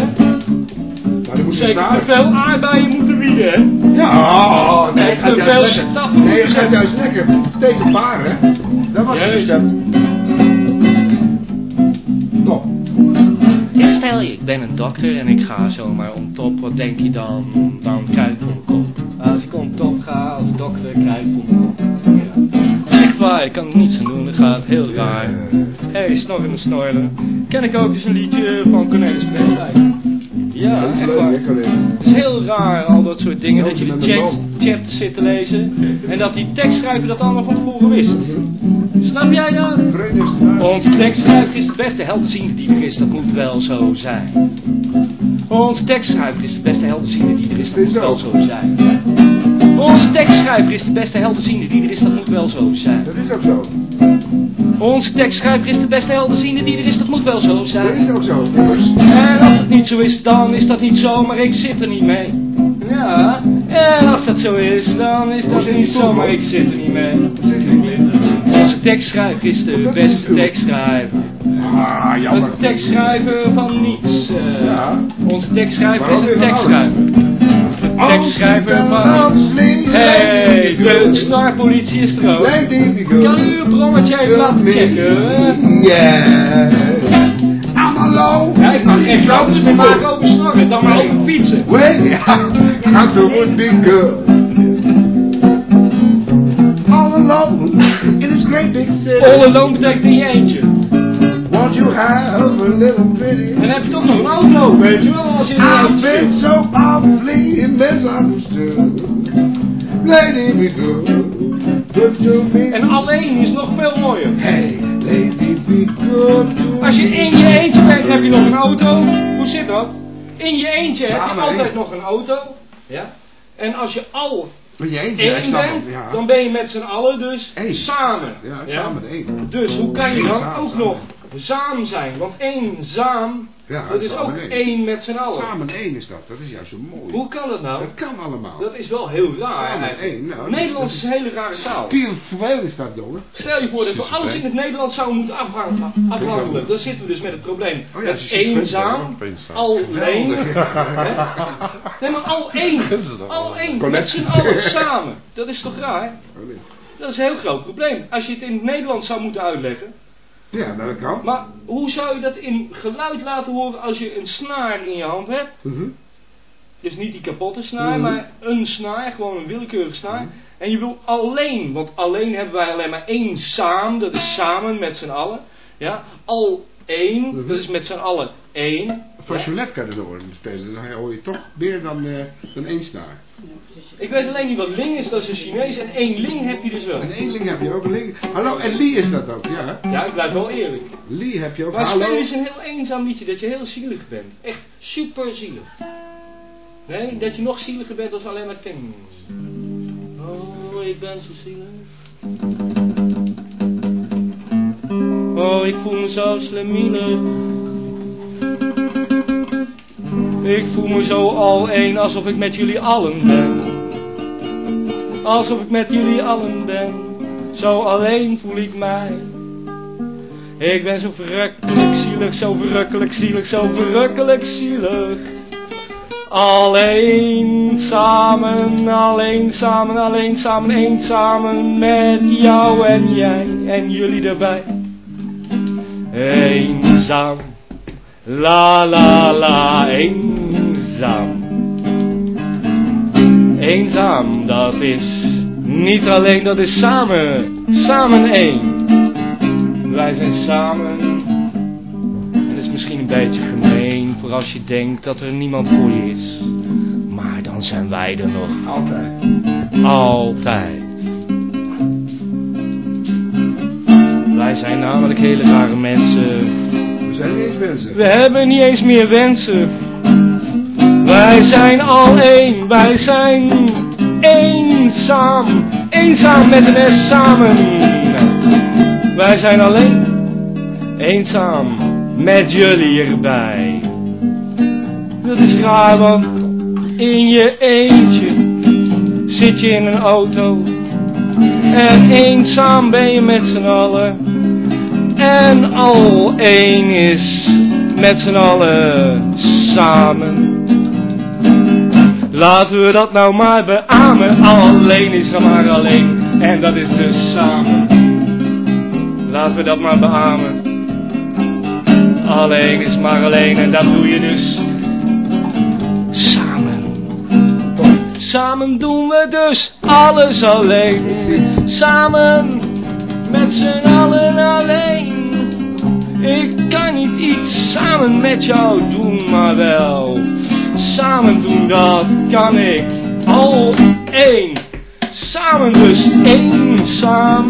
Maar dan moet je Zeker staan. te veel aardbeien moeten wieden, hè? Ja, nee, Echt gaat te veel juist lekker. stappen Nee, het moeten gaat juist lekker. Steeds een paar, hè? Dat was het recept. Top. Ik stel je, ik ben een dokter en ik ga zomaar om top. Wat denk je dan? Dan kruip voor mijn kop. Als ik om top ga als dokter, kruip voor mijn kop. Ja. Echt waar, ik kan er niets aan doen, het gaat heel raar. Hé, hey, snorren en snorren. Ken ik ook eens een liedje van Cornelis Vreeswijk? Ja, Dat is echt waar. Het is heel raar, al dat soort dingen, dat je de chat, chat zit te lezen en dat die tekstschrijver dat allemaal van tevoren wist. Snap jij dat? Onze tekstschrijver is de beste helderziende die er is, dat moet wel zo zijn. Onze tekstschrijver is de beste helderziende die er is, dat moet wel zo zijn. Onze tekstschrijver is de beste helderziende die er is, dat moet wel zo zijn. Dat is ook zo. Onze tekstschrijver is de beste helderziende die er is, dat moet wel zo Dat zijn. is ook zo. Immers. En als het niet zo is, dan is dat niet zo, maar ik zit er niet mee. Ja, en als dat zo is, dan is dat niet zo, maar ik zit er niet mee. Onze tekstschrijver is de beste tekstschrijver. Ah, jammer. Een tekstschrijver van niets. eh. Ja. Onze tekstschrijver is een tekstschrijver. Tekstschrijver van. Hey, de snarpolitie is er ook. Kan u uw brommetje even laten checken? Yeah. Alone. Ja, ik mag geen grapjes meer maken over snorren, dan maar over fietsen. Well, yeah. I'm the would-be girl. All alone in this great big city. All alone betekent in je eentje. Won't you have a little pity? En dan heb je toch nog een auto, weet je wel, als je I've been so awfully misunderstood. Lady, be good. Good to me. En alleen is nog veel mooier. Hey, lady, be good to Als je in je eentje bent, heb je nog een auto. Hoe zit dat? In je eentje heb je altijd nog een auto. Ja. En als je al Ben je eentje? Één bent, ja. dan ben je met z'n allen dus samen. Ja, samen één. Dus hoe kan je dan Samen, ook samen. nog zaam zijn? Want één zaam, Ja, dat is ook één. één met z'n allen. Samen één is dat. Dat is juist zo mooi. Hoe kan dat nou? Dat kan allemaal. Dat is wel heel raar Samen eigenlijk. één, nou, Nederlands is een hele rare taal. Spiritueel is dat, jongen. Stel je voor dat we alles in het Nederlands zouden moeten afhandelen. afhandelen. Dan zitten we dus met het probleem. Oh ja, dat eenzaam, alleen. Nee, maar al één. Al één. Met Connectie. z'n allen samen. Dat is toch raar? Oh. Dat is een heel groot probleem. Als je het in het Nederlands zou moeten uitleggen. Ja, nou, dat kan. Maar hoe zou je dat in geluid laten horen als je een snaar in je hand hebt? Mhm. Dus niet die kapotte snaar, Mhm. maar een snaar, gewoon een willekeurige snaar. En je wil alleen, want alleen hebben wij alleen maar één saam, dat is samen met z'n allen. Ja, al één, Mhm. dat is met z'n allen één. Je de oren spelen. Dan hoor je toch meer dan, eh, dan één snaar. Ik weet alleen niet wat ling is, dat is een Chinees. En één ling heb je dus wel. En één ling heb je ook. Ling. Hallo, en Lee is dat ook, ja. Ja, ik blijf wel eerlijk. Lee heb je ook. Maar Hallo. spelen is een heel eenzaam liedje, dat je heel zielig bent. Echt super zielig. Nee, dat je nog zieliger bent dan alleen maar ting. Oh, ik ben zo zielig. Oh, ik voel me zo slemielig. Ik voel me zo al alsof ik met jullie allen ben. Alsof ik met jullie allen ben. Zo alleen voel ik mij. Ik ben zo verrukkelijk zielig, zo verrukkelijk zielig, zo verrukkelijk zielig. Alleen samen, alleen samen, alleen samen, eenzamen met jou en jij en jullie erbij. Eenzaam, la la la, eenzaam. Eenzaam, dat is niet alleen, dat is samen, samen één. Wij zijn samen, en dat is misschien een beetje gemeen voor als je denkt dat er niemand voor je is. Maar dan zijn wij er nog. Altijd. Altijd. Wij zijn namelijk hele rare mensen. We zijn niet eens mensen. We hebben niet eens meer wensen. Wij zijn al één, wij zijn eenzaam. Eenzaam met een S samen. Wij zijn alleen, eenzaam met jullie erbij. Dat is raar, want in je eentje zit je in een auto. En eenzaam ben je met z'n allen. En al één is met z'n allen samen. Laten we dat nou maar beamen. Alleen is er maar alleen. En dat is dus samen. Laten we dat maar beamen. Alleen is maar alleen. En dat doe je dus samen. Samen doen we dus alles alleen. Samen met z'n allen alleen. Ik kan niet iets samen met jou doen, maar wel samen doen, dat kan ik. Al één, samen dus eenzaam.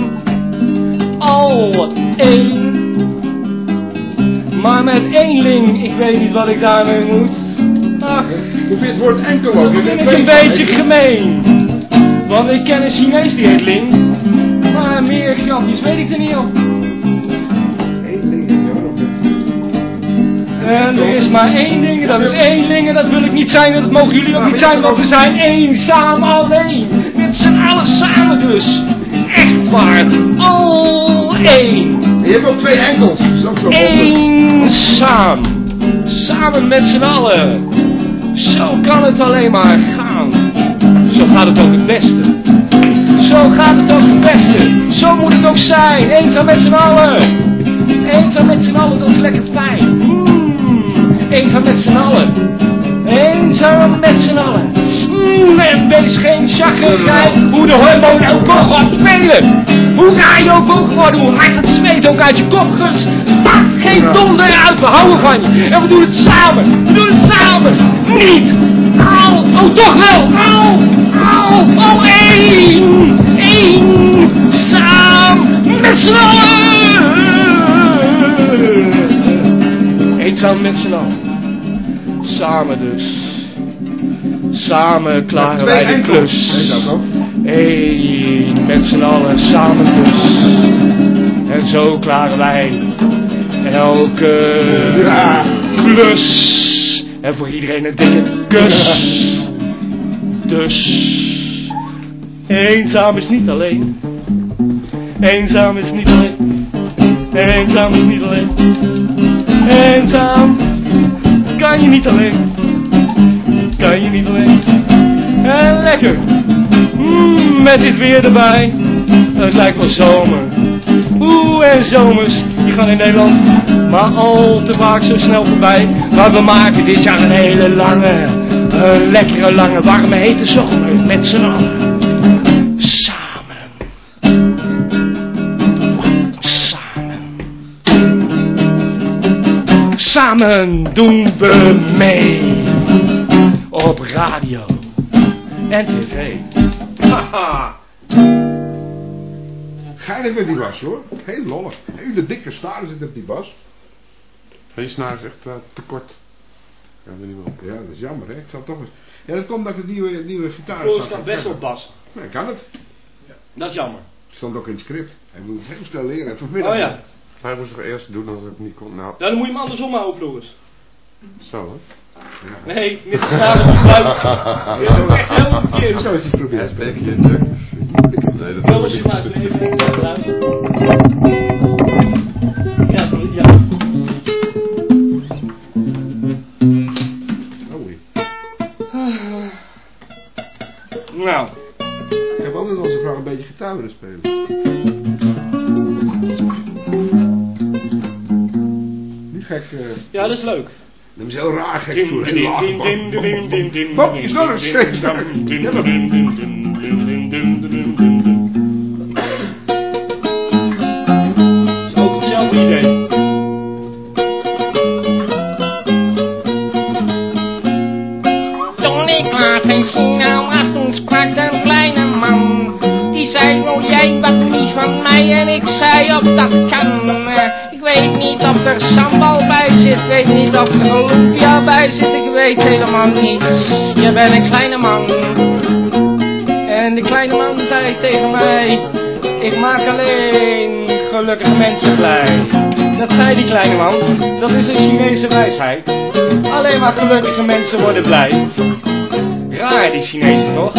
Al één, maar met eenling, ik weet niet wat ik daarmee moet. Ach, Hoe vind het woord enkel ook? dat vind ik een beetje gemeen. Want ik ken een Chinees die heet Ling. Maar meer grapjes weet ik er niet op. En er is maar één ding, dat is één ding en dat wil ik niet zijn en dat mogen jullie ook niet zijn, want we zijn eenzaam alleen. Met z'n allen samen dus. Echt waar, al één. Je hebt ook twee enkels. Dat is ook zo Eenzaam. Samen met z'n allen. Zo kan het alleen maar gaan. Zo gaat het ook het beste. Zo gaat het ook het beste. Zo moet het ook zijn. Eenzaam met z'n allen. Eenzaam met z'n allen, dat is lekker fijn. Eenzaam met z'n allen. Eenzaam met z'n allen. Mm, en wees geen chaggerij hoe de hormonen ook mogen gaan spelen. Hoe raar je ook mogen worden, hoe hard het zweet ook uit je kop gust. Maak geen donder uit, we houden van je. En we doen het samen, we doen het samen. Niet. Au, oh toch wel. Au, au, oh één. Eén. Samen met z'n allen. Eenzaam met z'n allen. Samen dus. Samen klaren wij de klus. Eén, met z'n allen samen dus. En zo klaren wij elke Ja. klus. En voor iedereen een dikke kus. Dus, eenzaam is niet alleen. Eenzaam is niet alleen. Eenzaam is niet alleen. Eenzaam kan je niet alleen. Kan je niet alleen. En lekker. Mm, met dit weer erbij. Het lijkt wel zomer. Oeh, en zomers, die gaan in Nederland maar al te vaak zo snel voorbij. Maar we maken dit jaar een hele lange, een lekkere, lange, warme, hete zomer met z'n allen. Samen doen we mee. Op radio en tv. Haha. Geinig met die bas hoor. Heel lollig. Hele dikke staren zit op die bas. Je snaar is echt eh, te kort. Ja, dat niet wel. Ja, dat is jammer hè. Ik zal toch eens... Ja, dat komt dat ik het nieuwe, nieuwe gitaar zag. kan best wel bas. Nee, kan het. Dat is jammer. Stond ook in het script. Hij moet het heel snel leren. Vanmiddag. Oh ja. Hij moest het eerst doen als het niet kon. Nou, ja, dan moet je hem andersom houden, Floris. Zo, hoor. Ja. Nee, met de schade op je Zo echt heel verkeerd. Zo is het proberen. Ja, spreek je druk. Nee, dat Floris, je maakt even eruit. Ja, ja. Oei. Nou. Ik heb altijd onze vraag een beetje gitaren spelen. ja, dat is leuk. Dat is heel raar gek voor heel is een scheef. Ook hetzelfde idee. Een kleine man. Die zei, wil jij wat niet van mij? En ik zei, op dat kan. Ik weet niet of er sambal bij zit, weet niet of er lumpia bij zit, ik weet helemaal niets. Je bent een kleine man. En die kleine man zei tegen mij, ik maak alleen gelukkige mensen blij. Dat zei die kleine man, dat is een Chinese wijsheid. Alleen maar gelukkige mensen worden blij. Raar die Chinezen toch?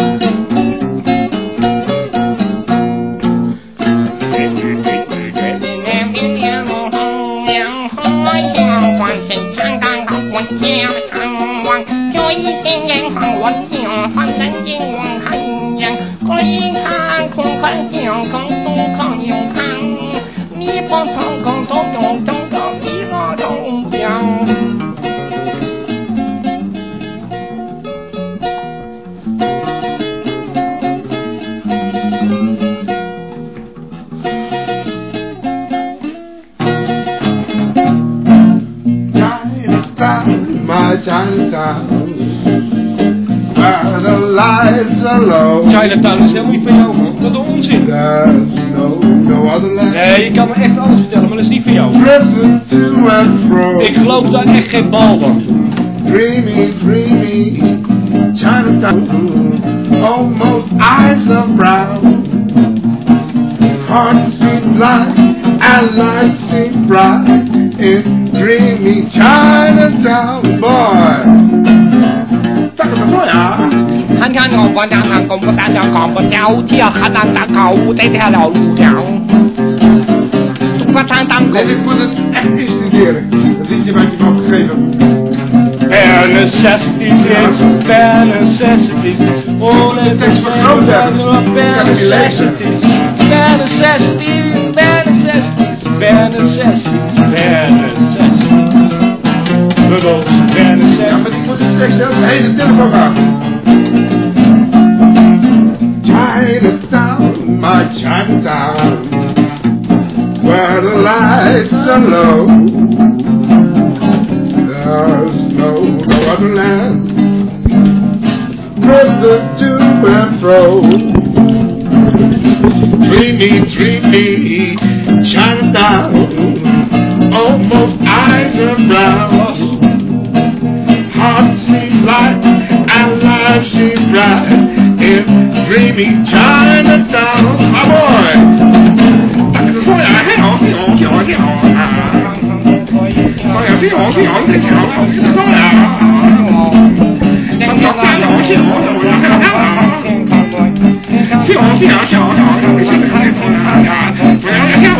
ฉันสัญ家าติจังห我就ดเชียงใหม่จุ๋ยจีนยังข่ Chinatown, my Chinatown. Where the lights are low. Chinatown is helemaal niet van jou man, wat een onzin. There's no, no other land. Nee, je kan me echt alles vertellen, maar dat is niet van jou. Present to and fro. Ik geloof daar echt geen bal van. Dreamy, dreamy. Chinatown. Almost eyes of brown. Hearts seem blind and lights seem bright in dreamy Chinatown, Chinatown boy，这个什么呀？看看我我娘娘公不单娘公不了解，还能当高舞的跳了舞娘。Nee, dit moet het echt eens studeren. Dat liedje wat je me opgegeven. Bare necessities, yes, bare necessities. Oh, de tekst vergroot hebben. Bare necessities, bare necessities, bare necessities. Rudolph, bare Ja, necessities. maar ik moet hele telefoon aan. Chinatown, my Chinatown. Where the lights are low. There's no, no other land. River to and fro. Dreamy, dreamy, Chinatown almost eyes are brows. Heart seems light and life seems bright in dreamy Chinatown. My boy! Hang on, hang on, hang on, hang on. Hang.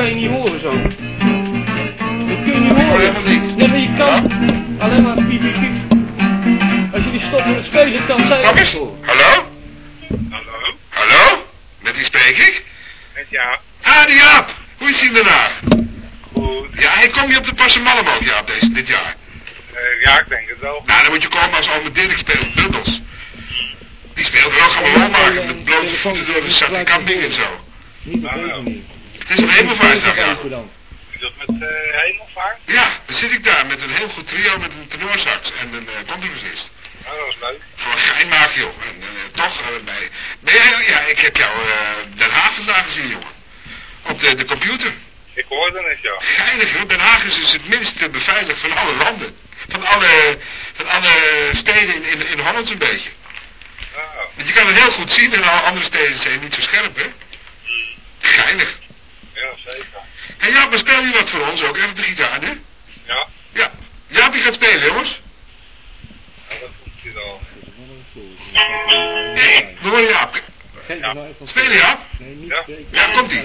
kan je niet horen zo. Dat kun je niet horen. Nee, maar je kan alleen maar piep, piep, piep. Als jullie stoppen met spelen, dan zijn eens? Hallo? Hallo? Hallo? Met wie spreek ik? Met Jaap. Ah, die Jaap. Hoe is hij daarna? Goed. Ja, hij komt je op de Passemalm ook, Jaap, deze, dit jaar. Eh, ja, ik denk het wel. Nou, dan moet je komen als ome Dirk speelt, Bubbels. Die speelt er ook allemaal maken met blote voeten door de Camping en zo. Niet Nou, nou. Het is een hemelvaartsdag, dat met eh hemelvaart? Ja, dan zit ik daar met een heel goed trio met een tenorsax en een uh, contrabassist. Nou, dat is leuk. Voor een gein maak, joh. En eh, toch, eh, bij... Ben jij, ja, ik heb jou eh Den Haag vandaag gezien, jongen. Op de, de computer. Ik hoorde het, ja. Geinig, joh. Den Haag is dus het minst beveiligd van alle landen. van alle, van alle steden in, in, in Holland zo'n beetje. Want je kan het heel goed zien en alle andere steden zijn niet zo scherp, hè? Geinig. Ja, zeker. Hé Jaap, maar speel je wat voor ons ook, even de gitaar, hè? Ja. Ja. Jaap, je gaat spelen, jongens. Ja, dat komt hier al. Nee, we horen Jaap. Spelen, Jaap? Nee, niet Ja. Ja, komt-ie. Ik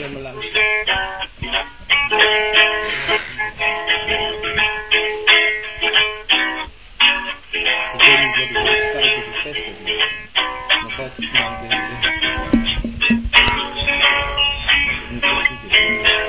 weet niet wat ik wil spijken bevestigen. Maar valt het nou in change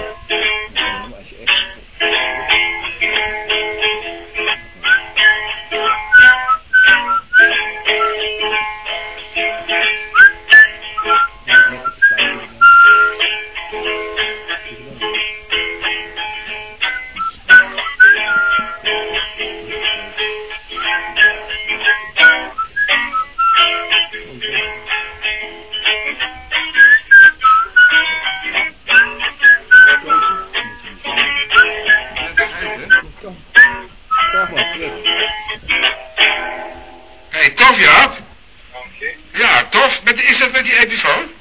die epifoon?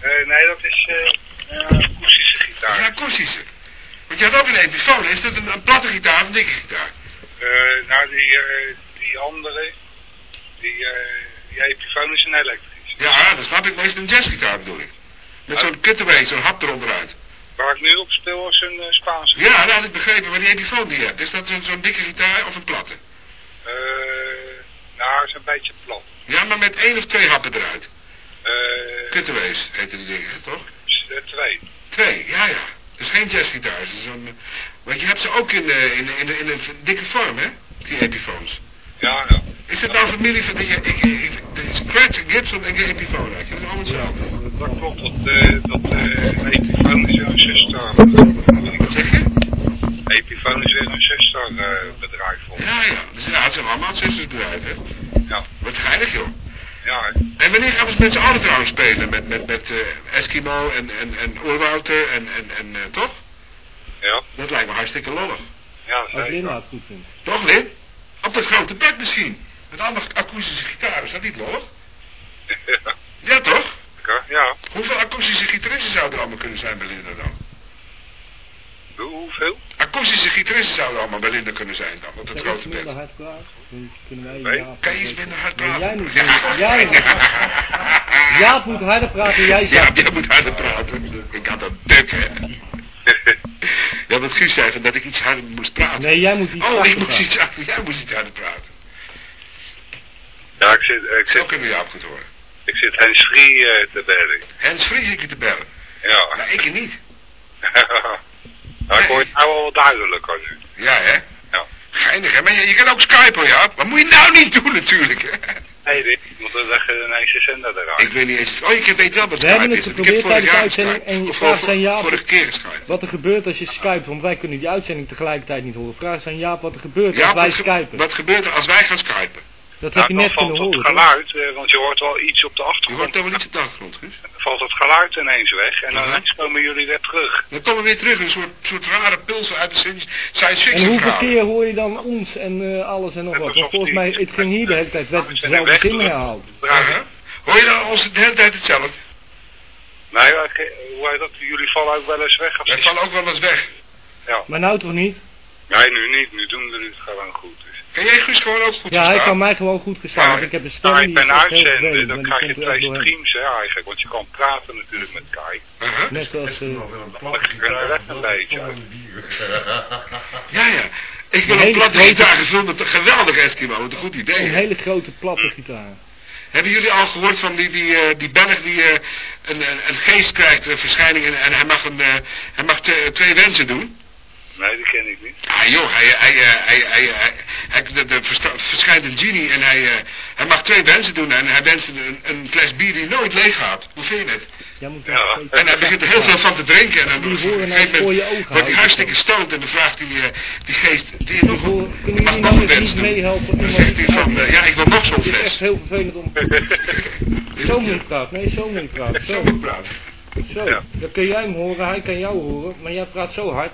Eh, nee, dat is eh een akoestische gitaar. Ja, akoestische. Want je had ook een epifoon. Is dat een, een platte gitaar of een dikke gitaar? Eh, nou, die, die andere, die, die Epiphone is een elektrisch. Ja, dat snap ik. Maar is het een jazzgitaar bedoel ik? Met zo'n cutaway, zo'n hap eruit. Waar ik nu op speel is een Spaanse. Ja, dat had ik begrepen. Maar die epifoon die je hebt, is dat zo'n zo'n dikke gitaar of een platte? Eh, nou, is een beetje plat. Ja, maar met één of twee happen eruit. Eh, Cutaways heten die dingen, toch? eh, twee. Twee, ja, ja. Het is geen jazzgitaar. Is zo'n, eh, want je hebt ze ook in, eh, in, in, in een dikke vorm, hè? Die epifoons. Ja, ja. Is het nou familie van... Ik, ik, ik, Scratch, Gibson en Epiphone? Dat is allemaal hetzelfde. Dat klopt, dat, eh dat eh Epiphone is weer een zuster. Wat zeg je? Epiphone is weer een zuster eh, bedrijf. Ja, ja. Dus ja, het zijn allemaal zustersbedrijven, hè? Ja. Wat geinig, joh. Ja, hè. En wanneer gaan we eens met z'n allen trouwens spelen? Met, met, met eh, Eskimo en, en, en Oerwouter en, en, en eh, toch? ja. Dat lijkt me hartstikke lollig. Ja, Als zeker. Linda het goed vindt. Toch, Lin? Op dat grote bed misschien. Met allemaal akoestische gitaren. Is dat niet lollig? Ja, toch? Ja, ja. Hoeveel akoestische gitaristen zouden er allemaal kunnen zijn bij Linda dan? Hoe- Hoeveel? Akoestische gitaristen zouden allemaal bij Linda kunnen zijn dan, dat Zeg grote iets bed. minder hard praten. Dan kunnen wij Nee, Jaap... Kan je iets minder hard Nee, praten? jij moet, jij moet, Jaap moet harder praten, jij Ja, zegt... jij moet harder praten. Ik had een duk, hè. Ja, wat Guus zei, van dat ik iets harder moest praten. Nee, jij moet iets Oh, moest praten. iets harder, jij moest iets harder praten. ja, ik zit, ik Zo zit, kunnen we jou goed horen. ik zit Hens Free eh, te bellen. Hens Vries ik te bellen. Ja. Maar ik niet. nou, ik hoor het nou wel duidelijker nu. Ja, hè? Ja. Geinig, hè? Maar je, je kan ook skypen, ja. Maar moet je nou niet doen, natuurlijk, hè? Nee, dit, want dan leg je ineens je zender eruit. Ik weet niet eens... Oh, ik weet wel wat We Skype hebben het is. Ik geprobeerd heb vorig tijdens de uitzending en je vraagt aan Jaap- Vorige keer geskyped. Wat er gebeurt als je skypt, want wij kunnen die uitzending tegelijkertijd niet horen. Vraag eens aan Jaap wat er gebeurt als wij skypen. wat gebeurt er als wij gaan skypen? Dat heb je dan net valt kunnen het horen. geluid, eh, want je hoort wel iets op de Je achtergrond. hoort toch wel iets op de achtergrond, Guus? Dan valt het geluid ineens weg en dan komen jullie weer terug. Dan komen we weer terug een soort, soort rare pulsen uit de science science En fiction hoeveel keer hoor je dan ons en eh, alles en nog wat? Want volgens mij, het ging hier de hele tijd, werd Nou, we weg, zin herhaald. Hoor je dan ons de hele tijd hetzelfde? Nee, ik- hoe heet dat? Jullie vallen ook wel eens weg. Wij je- vallen ook wel eens weg. Ja. Maar nou toch niet? Nee, nu niet. Nu doen jullie het gewoon goed. Kan jij Guus gewoon ook goed Ja, hij verstaan? kan mij gewoon goed verstaan. Ja, want ik heb een stem Nou, die ik ben uitzenden, vervelend, dan krijg je twee streams hè, eigenlijk. Want je kan praten natuurlijk met Kai. Uh-huh. Net zoals... eh, weg een beetje. Ja, ja. Ik wil Een platte grote- gitaar gevuld met een geweldig Eskimo. Wat een goed idee. een hele grote platte gitaar. Hebben jullie al gehoord van die, die, eh, die Belg die eh, een, een, een geest krijgt, een verschijning, en, en hij mag, een, eh, hij mag twee wensen doen? Nee, die ken ik niet. Ah joh, hij, hij, eh, hij, hij, hij, hij, versta- verschijnt een genie en hij, eh, hij mag twee wensen doen en hij wenst een, een fles bier die nooit leeg gaat. Hoe vind je het? Ja. En hij begint er heel veel van te drinken en dan je wordt hij hartstikke stoot en dan vraagt die, eh, die geest, die nog, een- mag jullie nog een eens wens niet doen. meehelpen? Dan zegt hij van, ja ik wil nog zo'n Het is echt fles. heel vervelend om... Zo moet je praten. Nee, zo moet je praten. Zo Zo. moet ik praten. Zo. Ja. Dan kun jij hem horen, hij kan jou horen. Maar jij praat zo hard.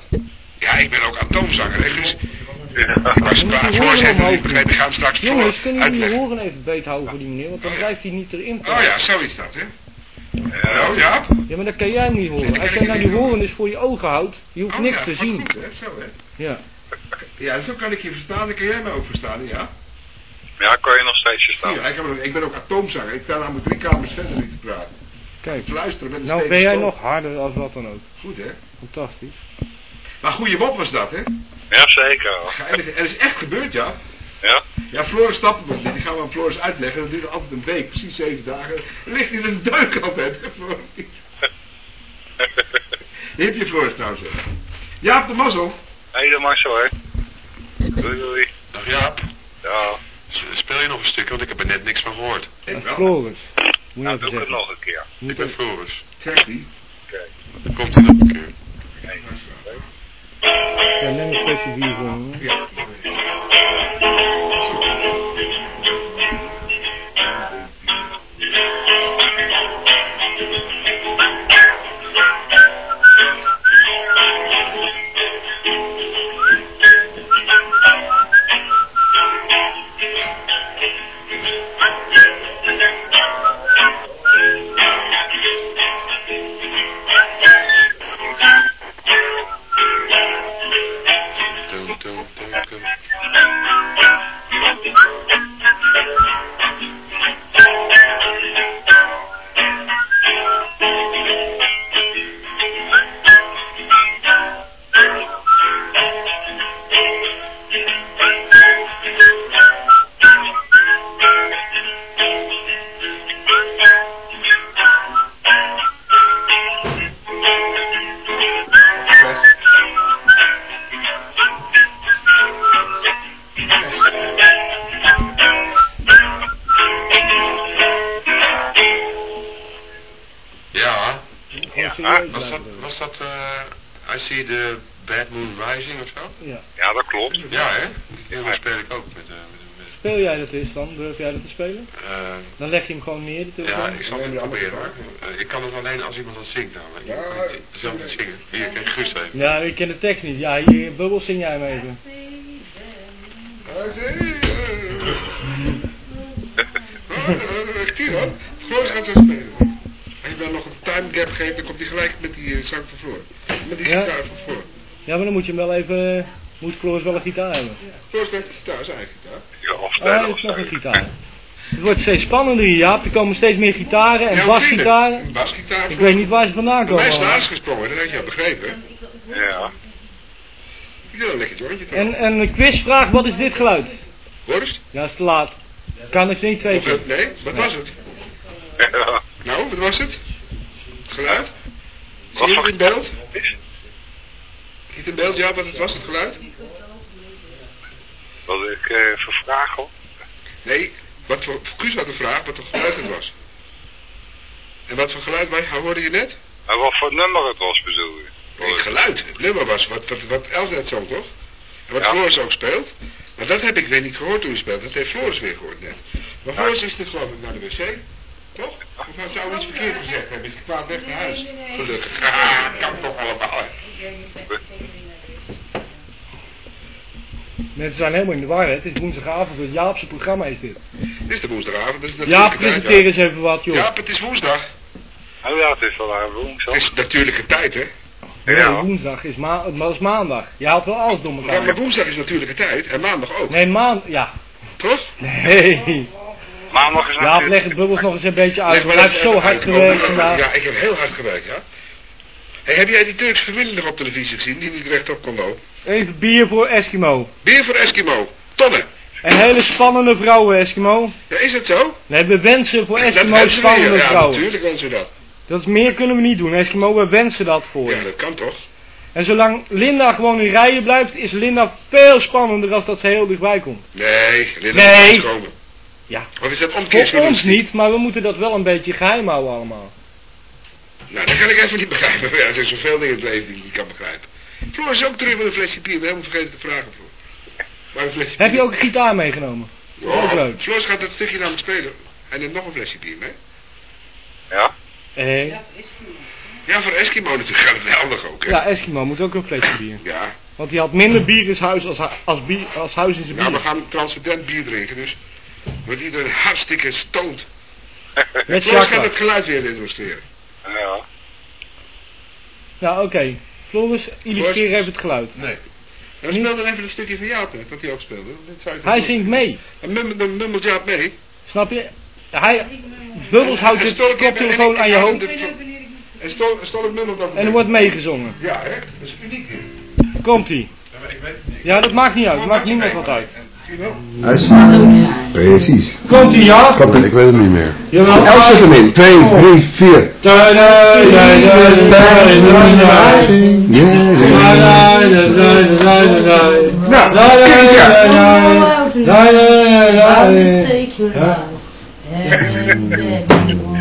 Ja, ik ben ook atoomzanger. hè, Dus Ik was Dan moet praat die voor horen zijn, omhoog ik ga hem straks voor Jongens, kunnen jullie je uitleggen. horen even beet houden voor die meneer? Want dan blijft hij niet erin. Oh ja, zo is dat, hè. Oh ja. Ja, maar dat kan jij niet horen. Als jij nou die horen dus voor je ogen houdt, je hoeft Oh, niks ja, te zien. goed, hè, Zo, hè. Ja. Ja, zo kan ik je verstaan, dan kan jij me ook verstaan, ja. Ja, kan je nog steeds verstaan. Ja, ik, heb, ook- ik ben ook atoomzanger, ik sta namelijk drie kamers verder niet te praten. Kijk. Fluisteren met een Nou ben jij nog harder als wat dan ook. Goed, hè. Fantastisch. Maar goede mop was dat, hè. Ja, zeker. wel. Geinig. En dat is echt gebeurd, ja. Ja? Ja, Floris Stappenbos, die gaan we aan Floris uitleggen. Dat duurt altijd een week, precies zeven dagen. Dan ligt hij in een deuk altijd, hè, Floris. Heb je Floris trouwens, hè? Jaap de mazzel. Hé, dat mag zo, hè. Doei, doei. Dag Jaap. Ja. Speel je nog een stuk, want ik heb er net niks van gehoord. Ik wel. Floris. Moet je Nou, doe ik het zeggen. nog een keer. Ik ben Floris. Zeg die. Oké. Dan komt hij nog een keer. Ja, neem een flesje bier voor me. Ja. Serieus Was dat, blijven. was dat eh I See the Bad Moon Rising of zo? Ja. Ja, dat klopt. Ja, hè? Ja, dat speel ik ook met, eh, met, Speel jij dat eens dan? Durf jij dat te spelen? eh, Dan leg je hem gewoon neer, die ja, ik zal het proberen hoor. Ik kan het alleen als iemand dat zingt dan. Ik kan het zelf niet zingen. Hier, kijk Guus even. Ja, ik ken de tekst niet. Ja, hier, Bubbels zing jij hem even. Hier hoor. Gaat. Als je dan nog een time gap geeft, dan komt hij gelijk met die eh, zang van Floor. Met die Ja. gitaar van Floor. Ja, maar dan moet je hem wel even... Moet Floris wel een gitaar hebben. Floris heeft de gitaar, zijn eigen gitaar. Ja, of Ah, spelen hij of heeft nog een gitaar. Het wordt steeds spannender hier, Jaap. Er komen steeds meer gitaren en Ja, basgitaren. Een basgitaar. Ik weet niet waar ze vandaan komen. is laatst gesprongen, dat had je al begrepen. Ja. Ik wil een lekker jointje En, en een quizvraag, wat is dit geluid? Worst? Ja, is te laat. Kan ik niet twee Of, keer. eh, nee, wat was het? Ja. Nou, wat was het? Het geluid? Zie je voor het in beeld? het in beeld, ja, wat het was, het geluid? Wat ik eh vervraag hoor. Nee, wat voor, Guus had een vraag wat voor geluid het was. En wat voor geluid wij, hoorde je net? En wat voor nummer het was bedoel je? Nee, het geluid. Het nummer was wat, wat, wat Els net zong, toch? En wat Ja. Floris ook speelt. Maar dat heb ik weer niet gehoord toen hij speelt. Dat heeft Floris weer gehoord net. Maar Floris is nu geloof ik naar de wc. Toch? Of hij zou iets verkeerd gezegd hebben. Is hij kwaad weg naar huis? Gelukkig. Haha, kan toch allemaal. Mensen zijn helemaal in de war, hè. Het is woensdagavond, dus Jaapse programma is dit. Het is de woensdagavond. Dus Jaap, natuurlijke presenteer eens even wat, ja. joh. Jaap, het is woensdag. Oh ja, het is wel aan woensdag. Het is natuurlijke tijd, hè? Nee, Ja. woensdag is, ma het is maandag. Je haalt wel alles door Ja, maar elkaar. woensdag is natuurlijke tijd. En maandag ook. Nee, maand... Ja. Toch? Nee. Maandag is Jaap, natuurlijk... leg het bubbels nog eens een beetje uit. maar Hij eens heeft zo hard gewerkt vandaag. Ja, ik heb heel hard gewerkt, ja. Hey, heb jij die Turkse familie nog op televisie gezien die niet rechtop kon lopen? Even bier voor Eskimo. Bier voor Eskimo. Tonnen. En hele spannende vrouwen, Eskimo. Ja, is het zo? We hebben wensen voor Eskimo we spannende je. Ja, vrouwen. natuurlijk wensen we dat. Dat is meer kunnen we niet doen, Eskimo. We wensen dat voor Ja, je. dat kan toch? En zolang Linda gewoon in rijen blijft, is Linda veel spannender als dat ze heel dichtbij komt. Nee, Linda Nee. moet komen. Ja. Of is dat Voor omkeer? ons niet, maar we moeten dat wel een beetje geheim houden allemaal. Nou, dat kan ik even niet begrijpen. Ja, er zijn zoveel dingen in het leven die ik niet kan begrijpen. Floor is ook terug met een flesje bier. We hebben vergeten te vragen voor. Maar een flesje Heb je ook een gitaar meegenomen? Ja, Ook leuk. Floris gaat dat stukje namelijk spelen. En neemt nog een flesje bier mee. Ja? Eh, Ja, voor Eskimo natuurlijk gaat het handig ook, hè? ja, Eskimo moet ook een flesje bier. Ja. Want die had minder bier in zijn huis als, als, bier, als huis in zijn Nou, bier. we gaan transcendent bier drinken, dus wordt iedereen hartstikke stoned. Met Floris gaat het geluid weer illustreren. Ja. Nou, oké. Floris, illustreer even het geluid. Nee. En we speelden even een stukje van Jaap net, wat hij ook speelde. Dat zou ik Hij doen. zingt mee. En mummelt, dan mummelt Jaap mee. Snap je? Hij, Bubbels houdt heeft- koptelefoon aan je ik- hoofd. En Stol- Stolk mummelt dan En er wordt meegezongen. Ja, hè? Dat is uniek. Komt-ie. Ja, dat maakt niet uit. Dat maakt niemand wat uit. Hij is... Precies. Ja? Komt er, ik weet het niet meer. Jawel. Els zet hem in. 2, 3, 4. Da, da, da, da, da, da, da, da. Da, da, da, da, da, da, da. Nou, kijk eens, ja.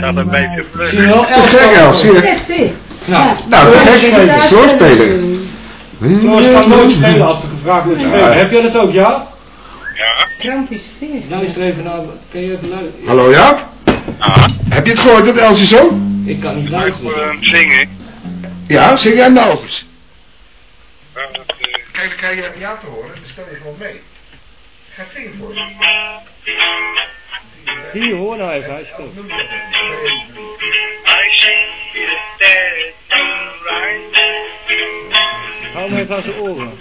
Gaat een beetje Zie je wel? Els, zie je? Nou, Nou, gek. De sloorspeler. Floris kan nooit spelen als er gevraagd wordt spelen. Heb jij dat ook, ja? Ja. Krampjes feest. Luister even naar... Kun je even luisteren? Hallo, Jaap? Ja. Heb je het gehoord, dat Elsje zo? Ik kan niet Ik luisteren. wil hem zingen. Ja, zing jij nou eens. Ja, eh, Kijk, dan krijg je Jaap te horen, dan stel je gewoon mee. Ga het zingen voor je. Hier, hoor nou even. Hij is stil. I see the dead to rise. Hou hem even aan zijn oren.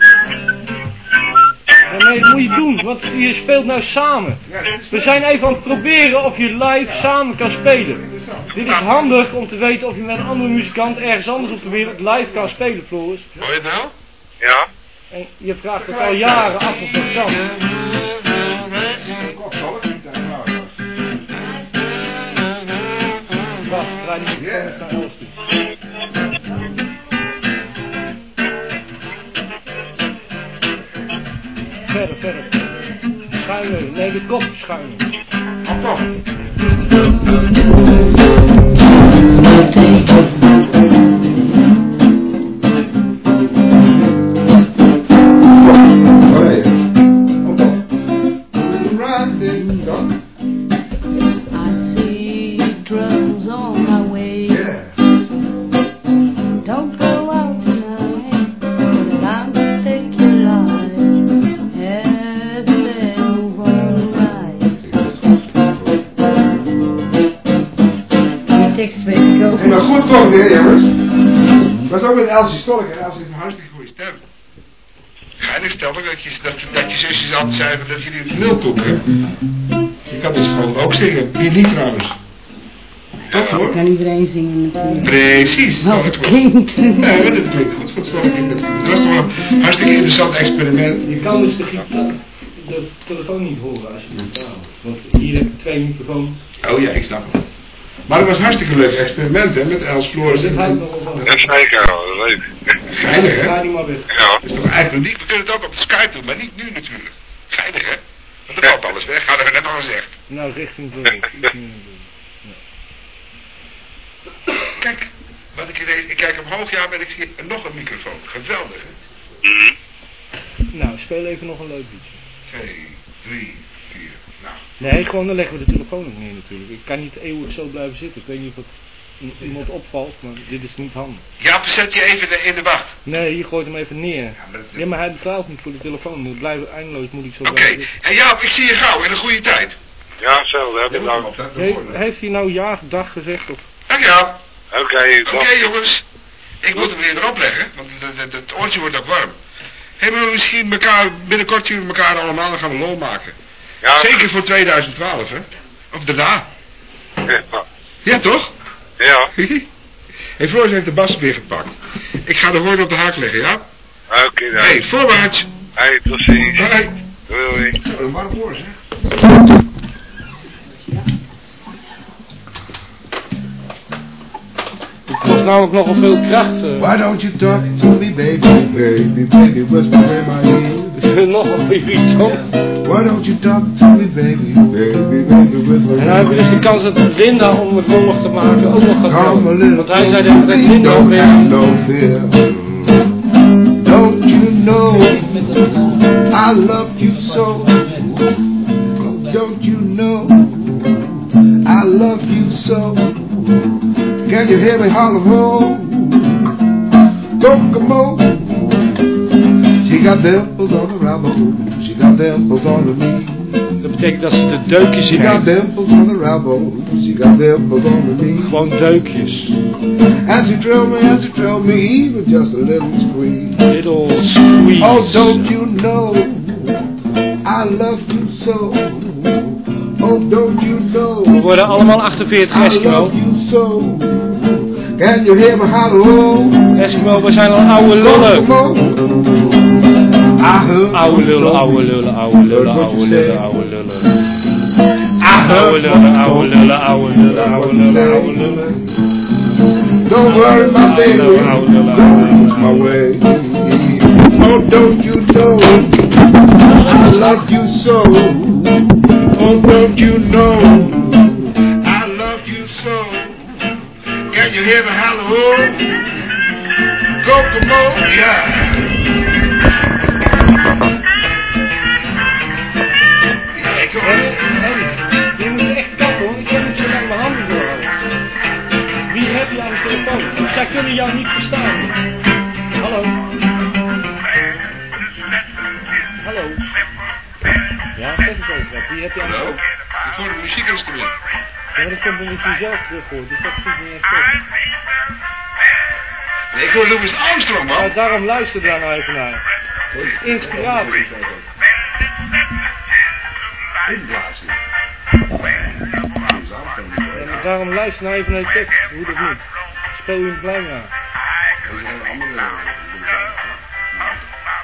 Ja, nee, dat moet je doen, want je speelt nou samen. We zijn even aan het proberen of je live samen kan spelen. Dit is handig om te weten of je met een andere muzikant ergens anders op de wereld live kan spelen, Floris. Hoor je het nou? Ja. En je vraagt het al jaren af of dat kan. Wacht, draai die Verder, verder. Schuiner. Nee, de kop schuiner. I Was ook met Elsie Stolk en Elsie heeft een hartstikke goede stem. Geinig stel ook dat je, dat, dat je zusjes altijd zeiden dat jullie het nul koeken. Je kan dus gewoon ook zingen. Wie niet trouwens. Toch hoor? Kan iedereen zingen natuurlijk. Precies. Oh, het klinkt. Nee, maar dit klinkt goed. Het was toch wel een hartstikke interessant experiment. Je kan dus de, gitaar, de telefoon niet horen als je het betaalt. Want hier heb ik twee microfoons. Oh ja, ik snap het. Maar het was een hartstikke leuk experiment hè, met Els Floris. En- zeker dat weet ik. Geinig hè? Ja. Dat is toch eigenlijk uniek. We kunnen het ook op Skype doen, maar niet nu natuurlijk. Geinig hè? Want dan valt alles weg, hadden we net al gezegd. Nou, richting Burg. Kijk, wat ik ineens, ik kijk omhoog, ja, en ik zie nog een microfoon. Geweldig, hè? Mhm. Nou, speel even nog een leuk liedje. Twee, drie, vier. Nou, Nee, gewoon dan leggen we de telefoon ook neer natuurlijk. Ik kan niet eeuwig zo blijven zitten. Ik weet niet of het iemand opvalt, maar dit is niet handig. Jaap, zet je even de- in de wacht. Nee, je gooit hem even neer. maar dat- Ja, maar hij betaalt niet voor de telefoon. Dan blijven eindeloos moet ik zo Oké, blijven zitten. en Jaap, ik zie je gauw in een goede tijd. Ja, zo, dat heb ik ook. dat Heeft, heeft hij nou ja dag gezegd? Of? Dank Jaap. Oké, Oké jongens, ik moet hem weer erop leggen, want het- het- het oortje wordt ook warm. Hebben we misschien elkaar, binnenkort zien we elkaar allemaal, dan gaan we lol maken. Ja. Zeker voor 2012, hè? Of daarna. Ja. Ja, toch? Ja. hey, Floris heeft de bas weer gepakt. Ik ga de hoorn op de haak leggen, ja? Oké, dan. hey, voorwaarts. Hey, tot ziens. Hoi. Doei. Zo, een warm oor, kost namelijk nogal veel kracht. eh. Why don't you talk to me, baby, baby, baby, whisper in my ear. nogal irritant. Why don't you talk to me, baby, baby, baby, whisper En dan heb je dus de kans dat Linda, om het lollig te maken, ook nog gaat little Want hij zei dat dat Linda ook weer... no fear. Don't you know I love you so? Don't you know I love you so? Can you hear me holler? Kokomo. got dimples on her elbows. She got dimples on her knees. Dat betekent dat ze de deukjes She in got heeft. dimples on her elbows. She got dimples on her knees. Gewoon deukjes. And she drilled me, and she drilled me, even just a little squeeze. Little squeeze. Oh, don't you know I love you so? Oh, don't you know We worden allemaal 48 I Eskimo. love you so? Can you hear me holler? Eskimo, we zijn al oude lullen. Oude lullen, oude lullen, oude lullen, oude lullen, oude lullen. Oude lullen, oude lullen, oude lullen, oude lullen, oude lullen. Don't worry, my baby. Oude Don't lullen. lose my way. Oh, don't you know I love you so? Oh, don't you know niet zo lang mijn handen doorhouden. Wie heb je aan de telefoon? Zij kunnen jou niet verstaan. Hallo? Hallo? Ja, zeg eens even. Wie heb je aan de telefoon? Ik hoor een muziekinstrument. Maar dat komt omdat je zelf terug hoort, dus dat zit niet echt op. Nee, ik hoor Louis Armstrong, man. Ja, daarom luister daar nou even naar. Inspiratie. Inblazen. Ja, maar daarom luister nou even naar de tekst, hoe dat moet. Speel je een plein na. Dat is een hele andere Armstrong.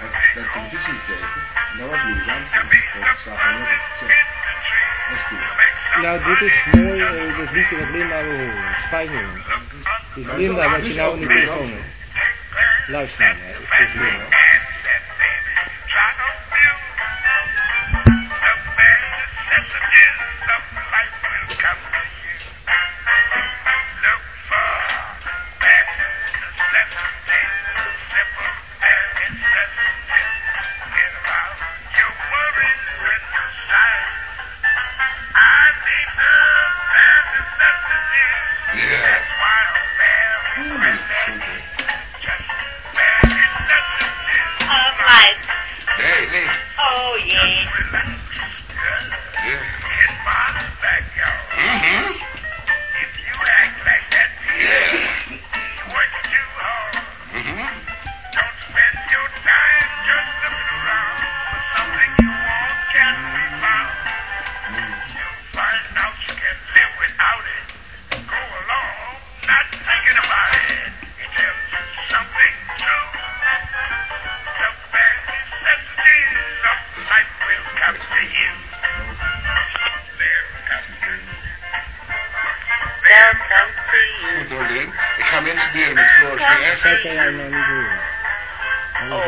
Ik heb televisie gekeken. En dat was Louis Armstrong. Dat staat er net Nou, dit is mooi, eh, dit liedje wat Linda wil horen. Spijt. Het is Linda wat je nou in de. Luister. Oh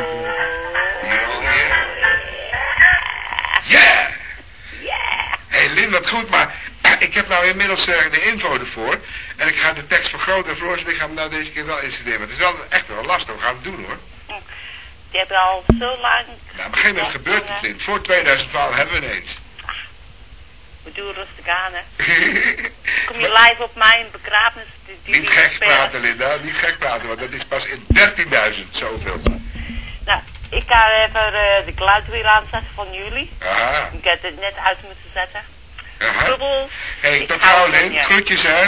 Oh. Yeah! Hey, Lin, wat goed, maar ik heb nou inmiddels eh, de info ervoor. En ik ga de tekst vergroten en gaan hem nou deze keer wel instuderen. Het is wel echt wel lastig, we gaan het doen hoor. Je hebt al zo lang... Nou, op een gegeven moment gebeurt het, Lin. Voor 2012 hebben we ineens. We doen rustig aan, hè. Kom je live op mijn begrafenis? Die, Niet gek spelen? praten, Linda. Niet gek praten, want dat is pas in 13.000 zoveel. Nou, ik ga even eh, de geluid weer aanzetten van jullie. Aha. Ik heb het net uit moeten zetten. Hé, ik tot hou gauw, van Lin. je. Groetjes, hè.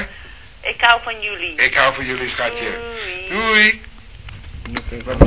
Ik hou van jullie. Ik hou van jullie, schatje. Doei. Doei. Wat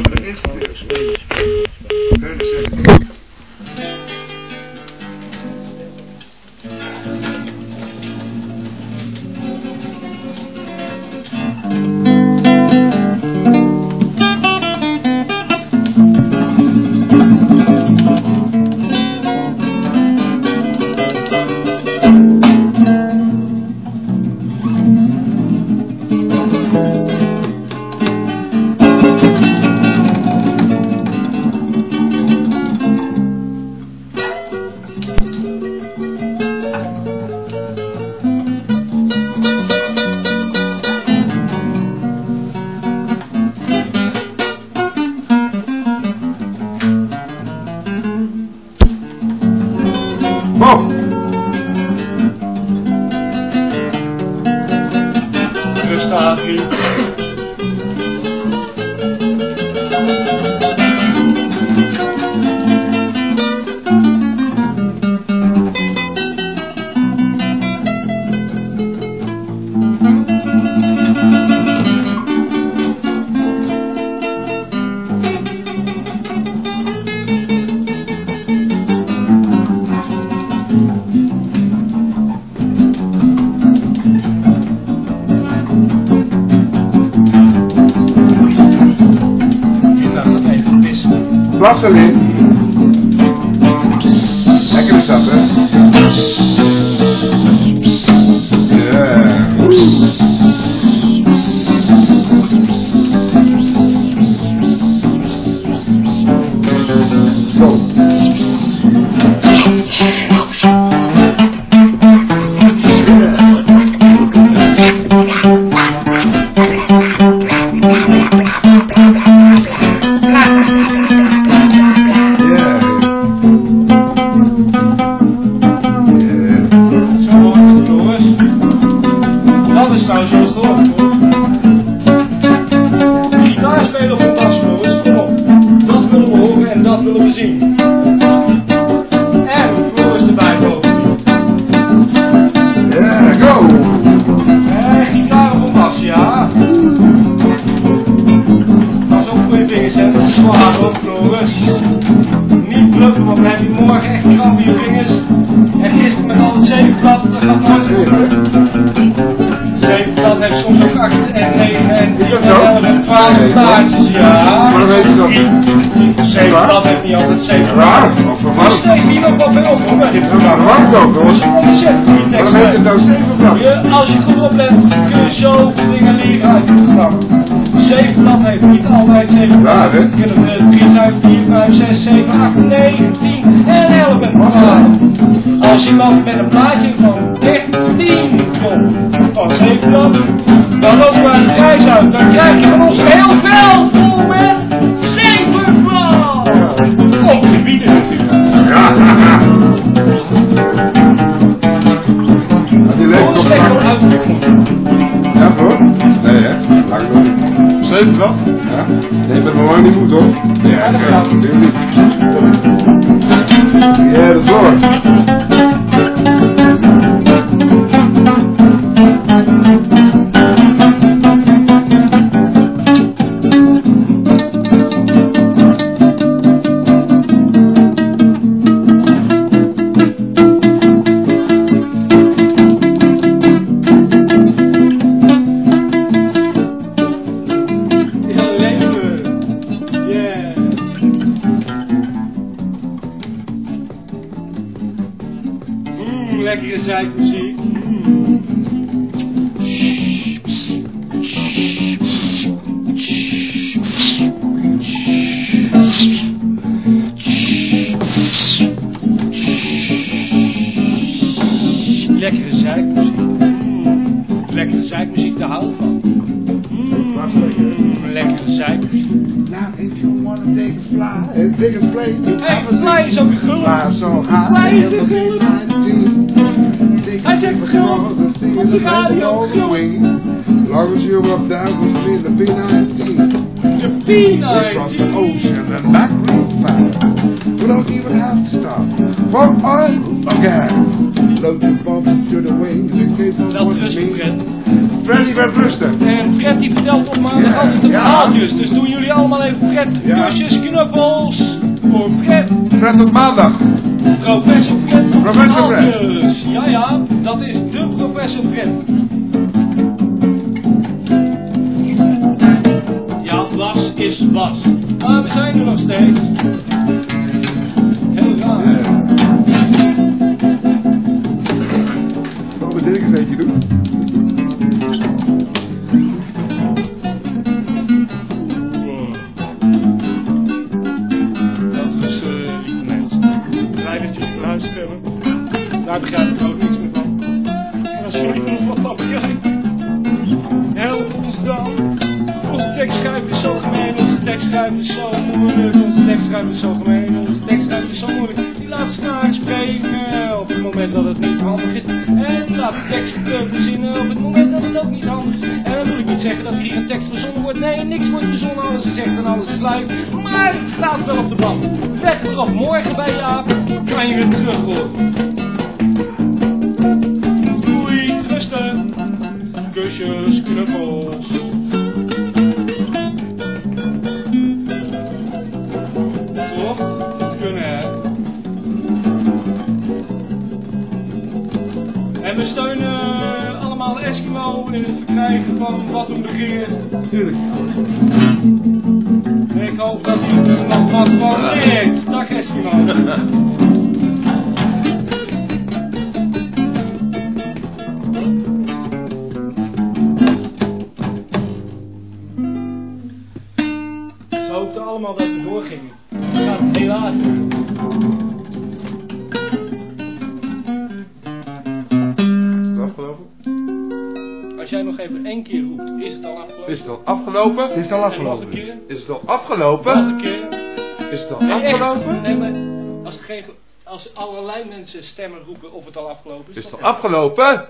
het al afgelopen is. Is het al afgelopen?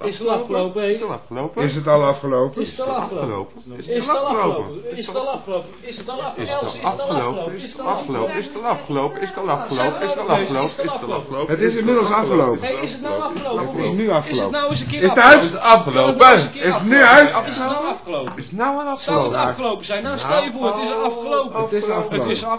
Is het al afgelopen? Is het al afgelopen? Is het al afgelopen? Is het al afgelopen? Is het al afgelopen? Is het al afgelopen? Is het al Is het afgelopen? al afgelopen? Is het al afgelopen? Is het al afgelopen? Is het al afgelopen? Is het al afgelopen? Is het al afgelopen? Het is inmiddels afgelopen. Is het nou afgelopen? Het is nu Is het afgelopen. nou eens een keer Is het afgelopen? uit? Is het afgelopen? Nou Is nu afgelopen? uit? Is het nou afgelopen? Is het nou al Zou het afgelopen? afgelopen zijn? Nou, stel je voor, het is afgelopen. Het is afgelopen. Het is afgelopen.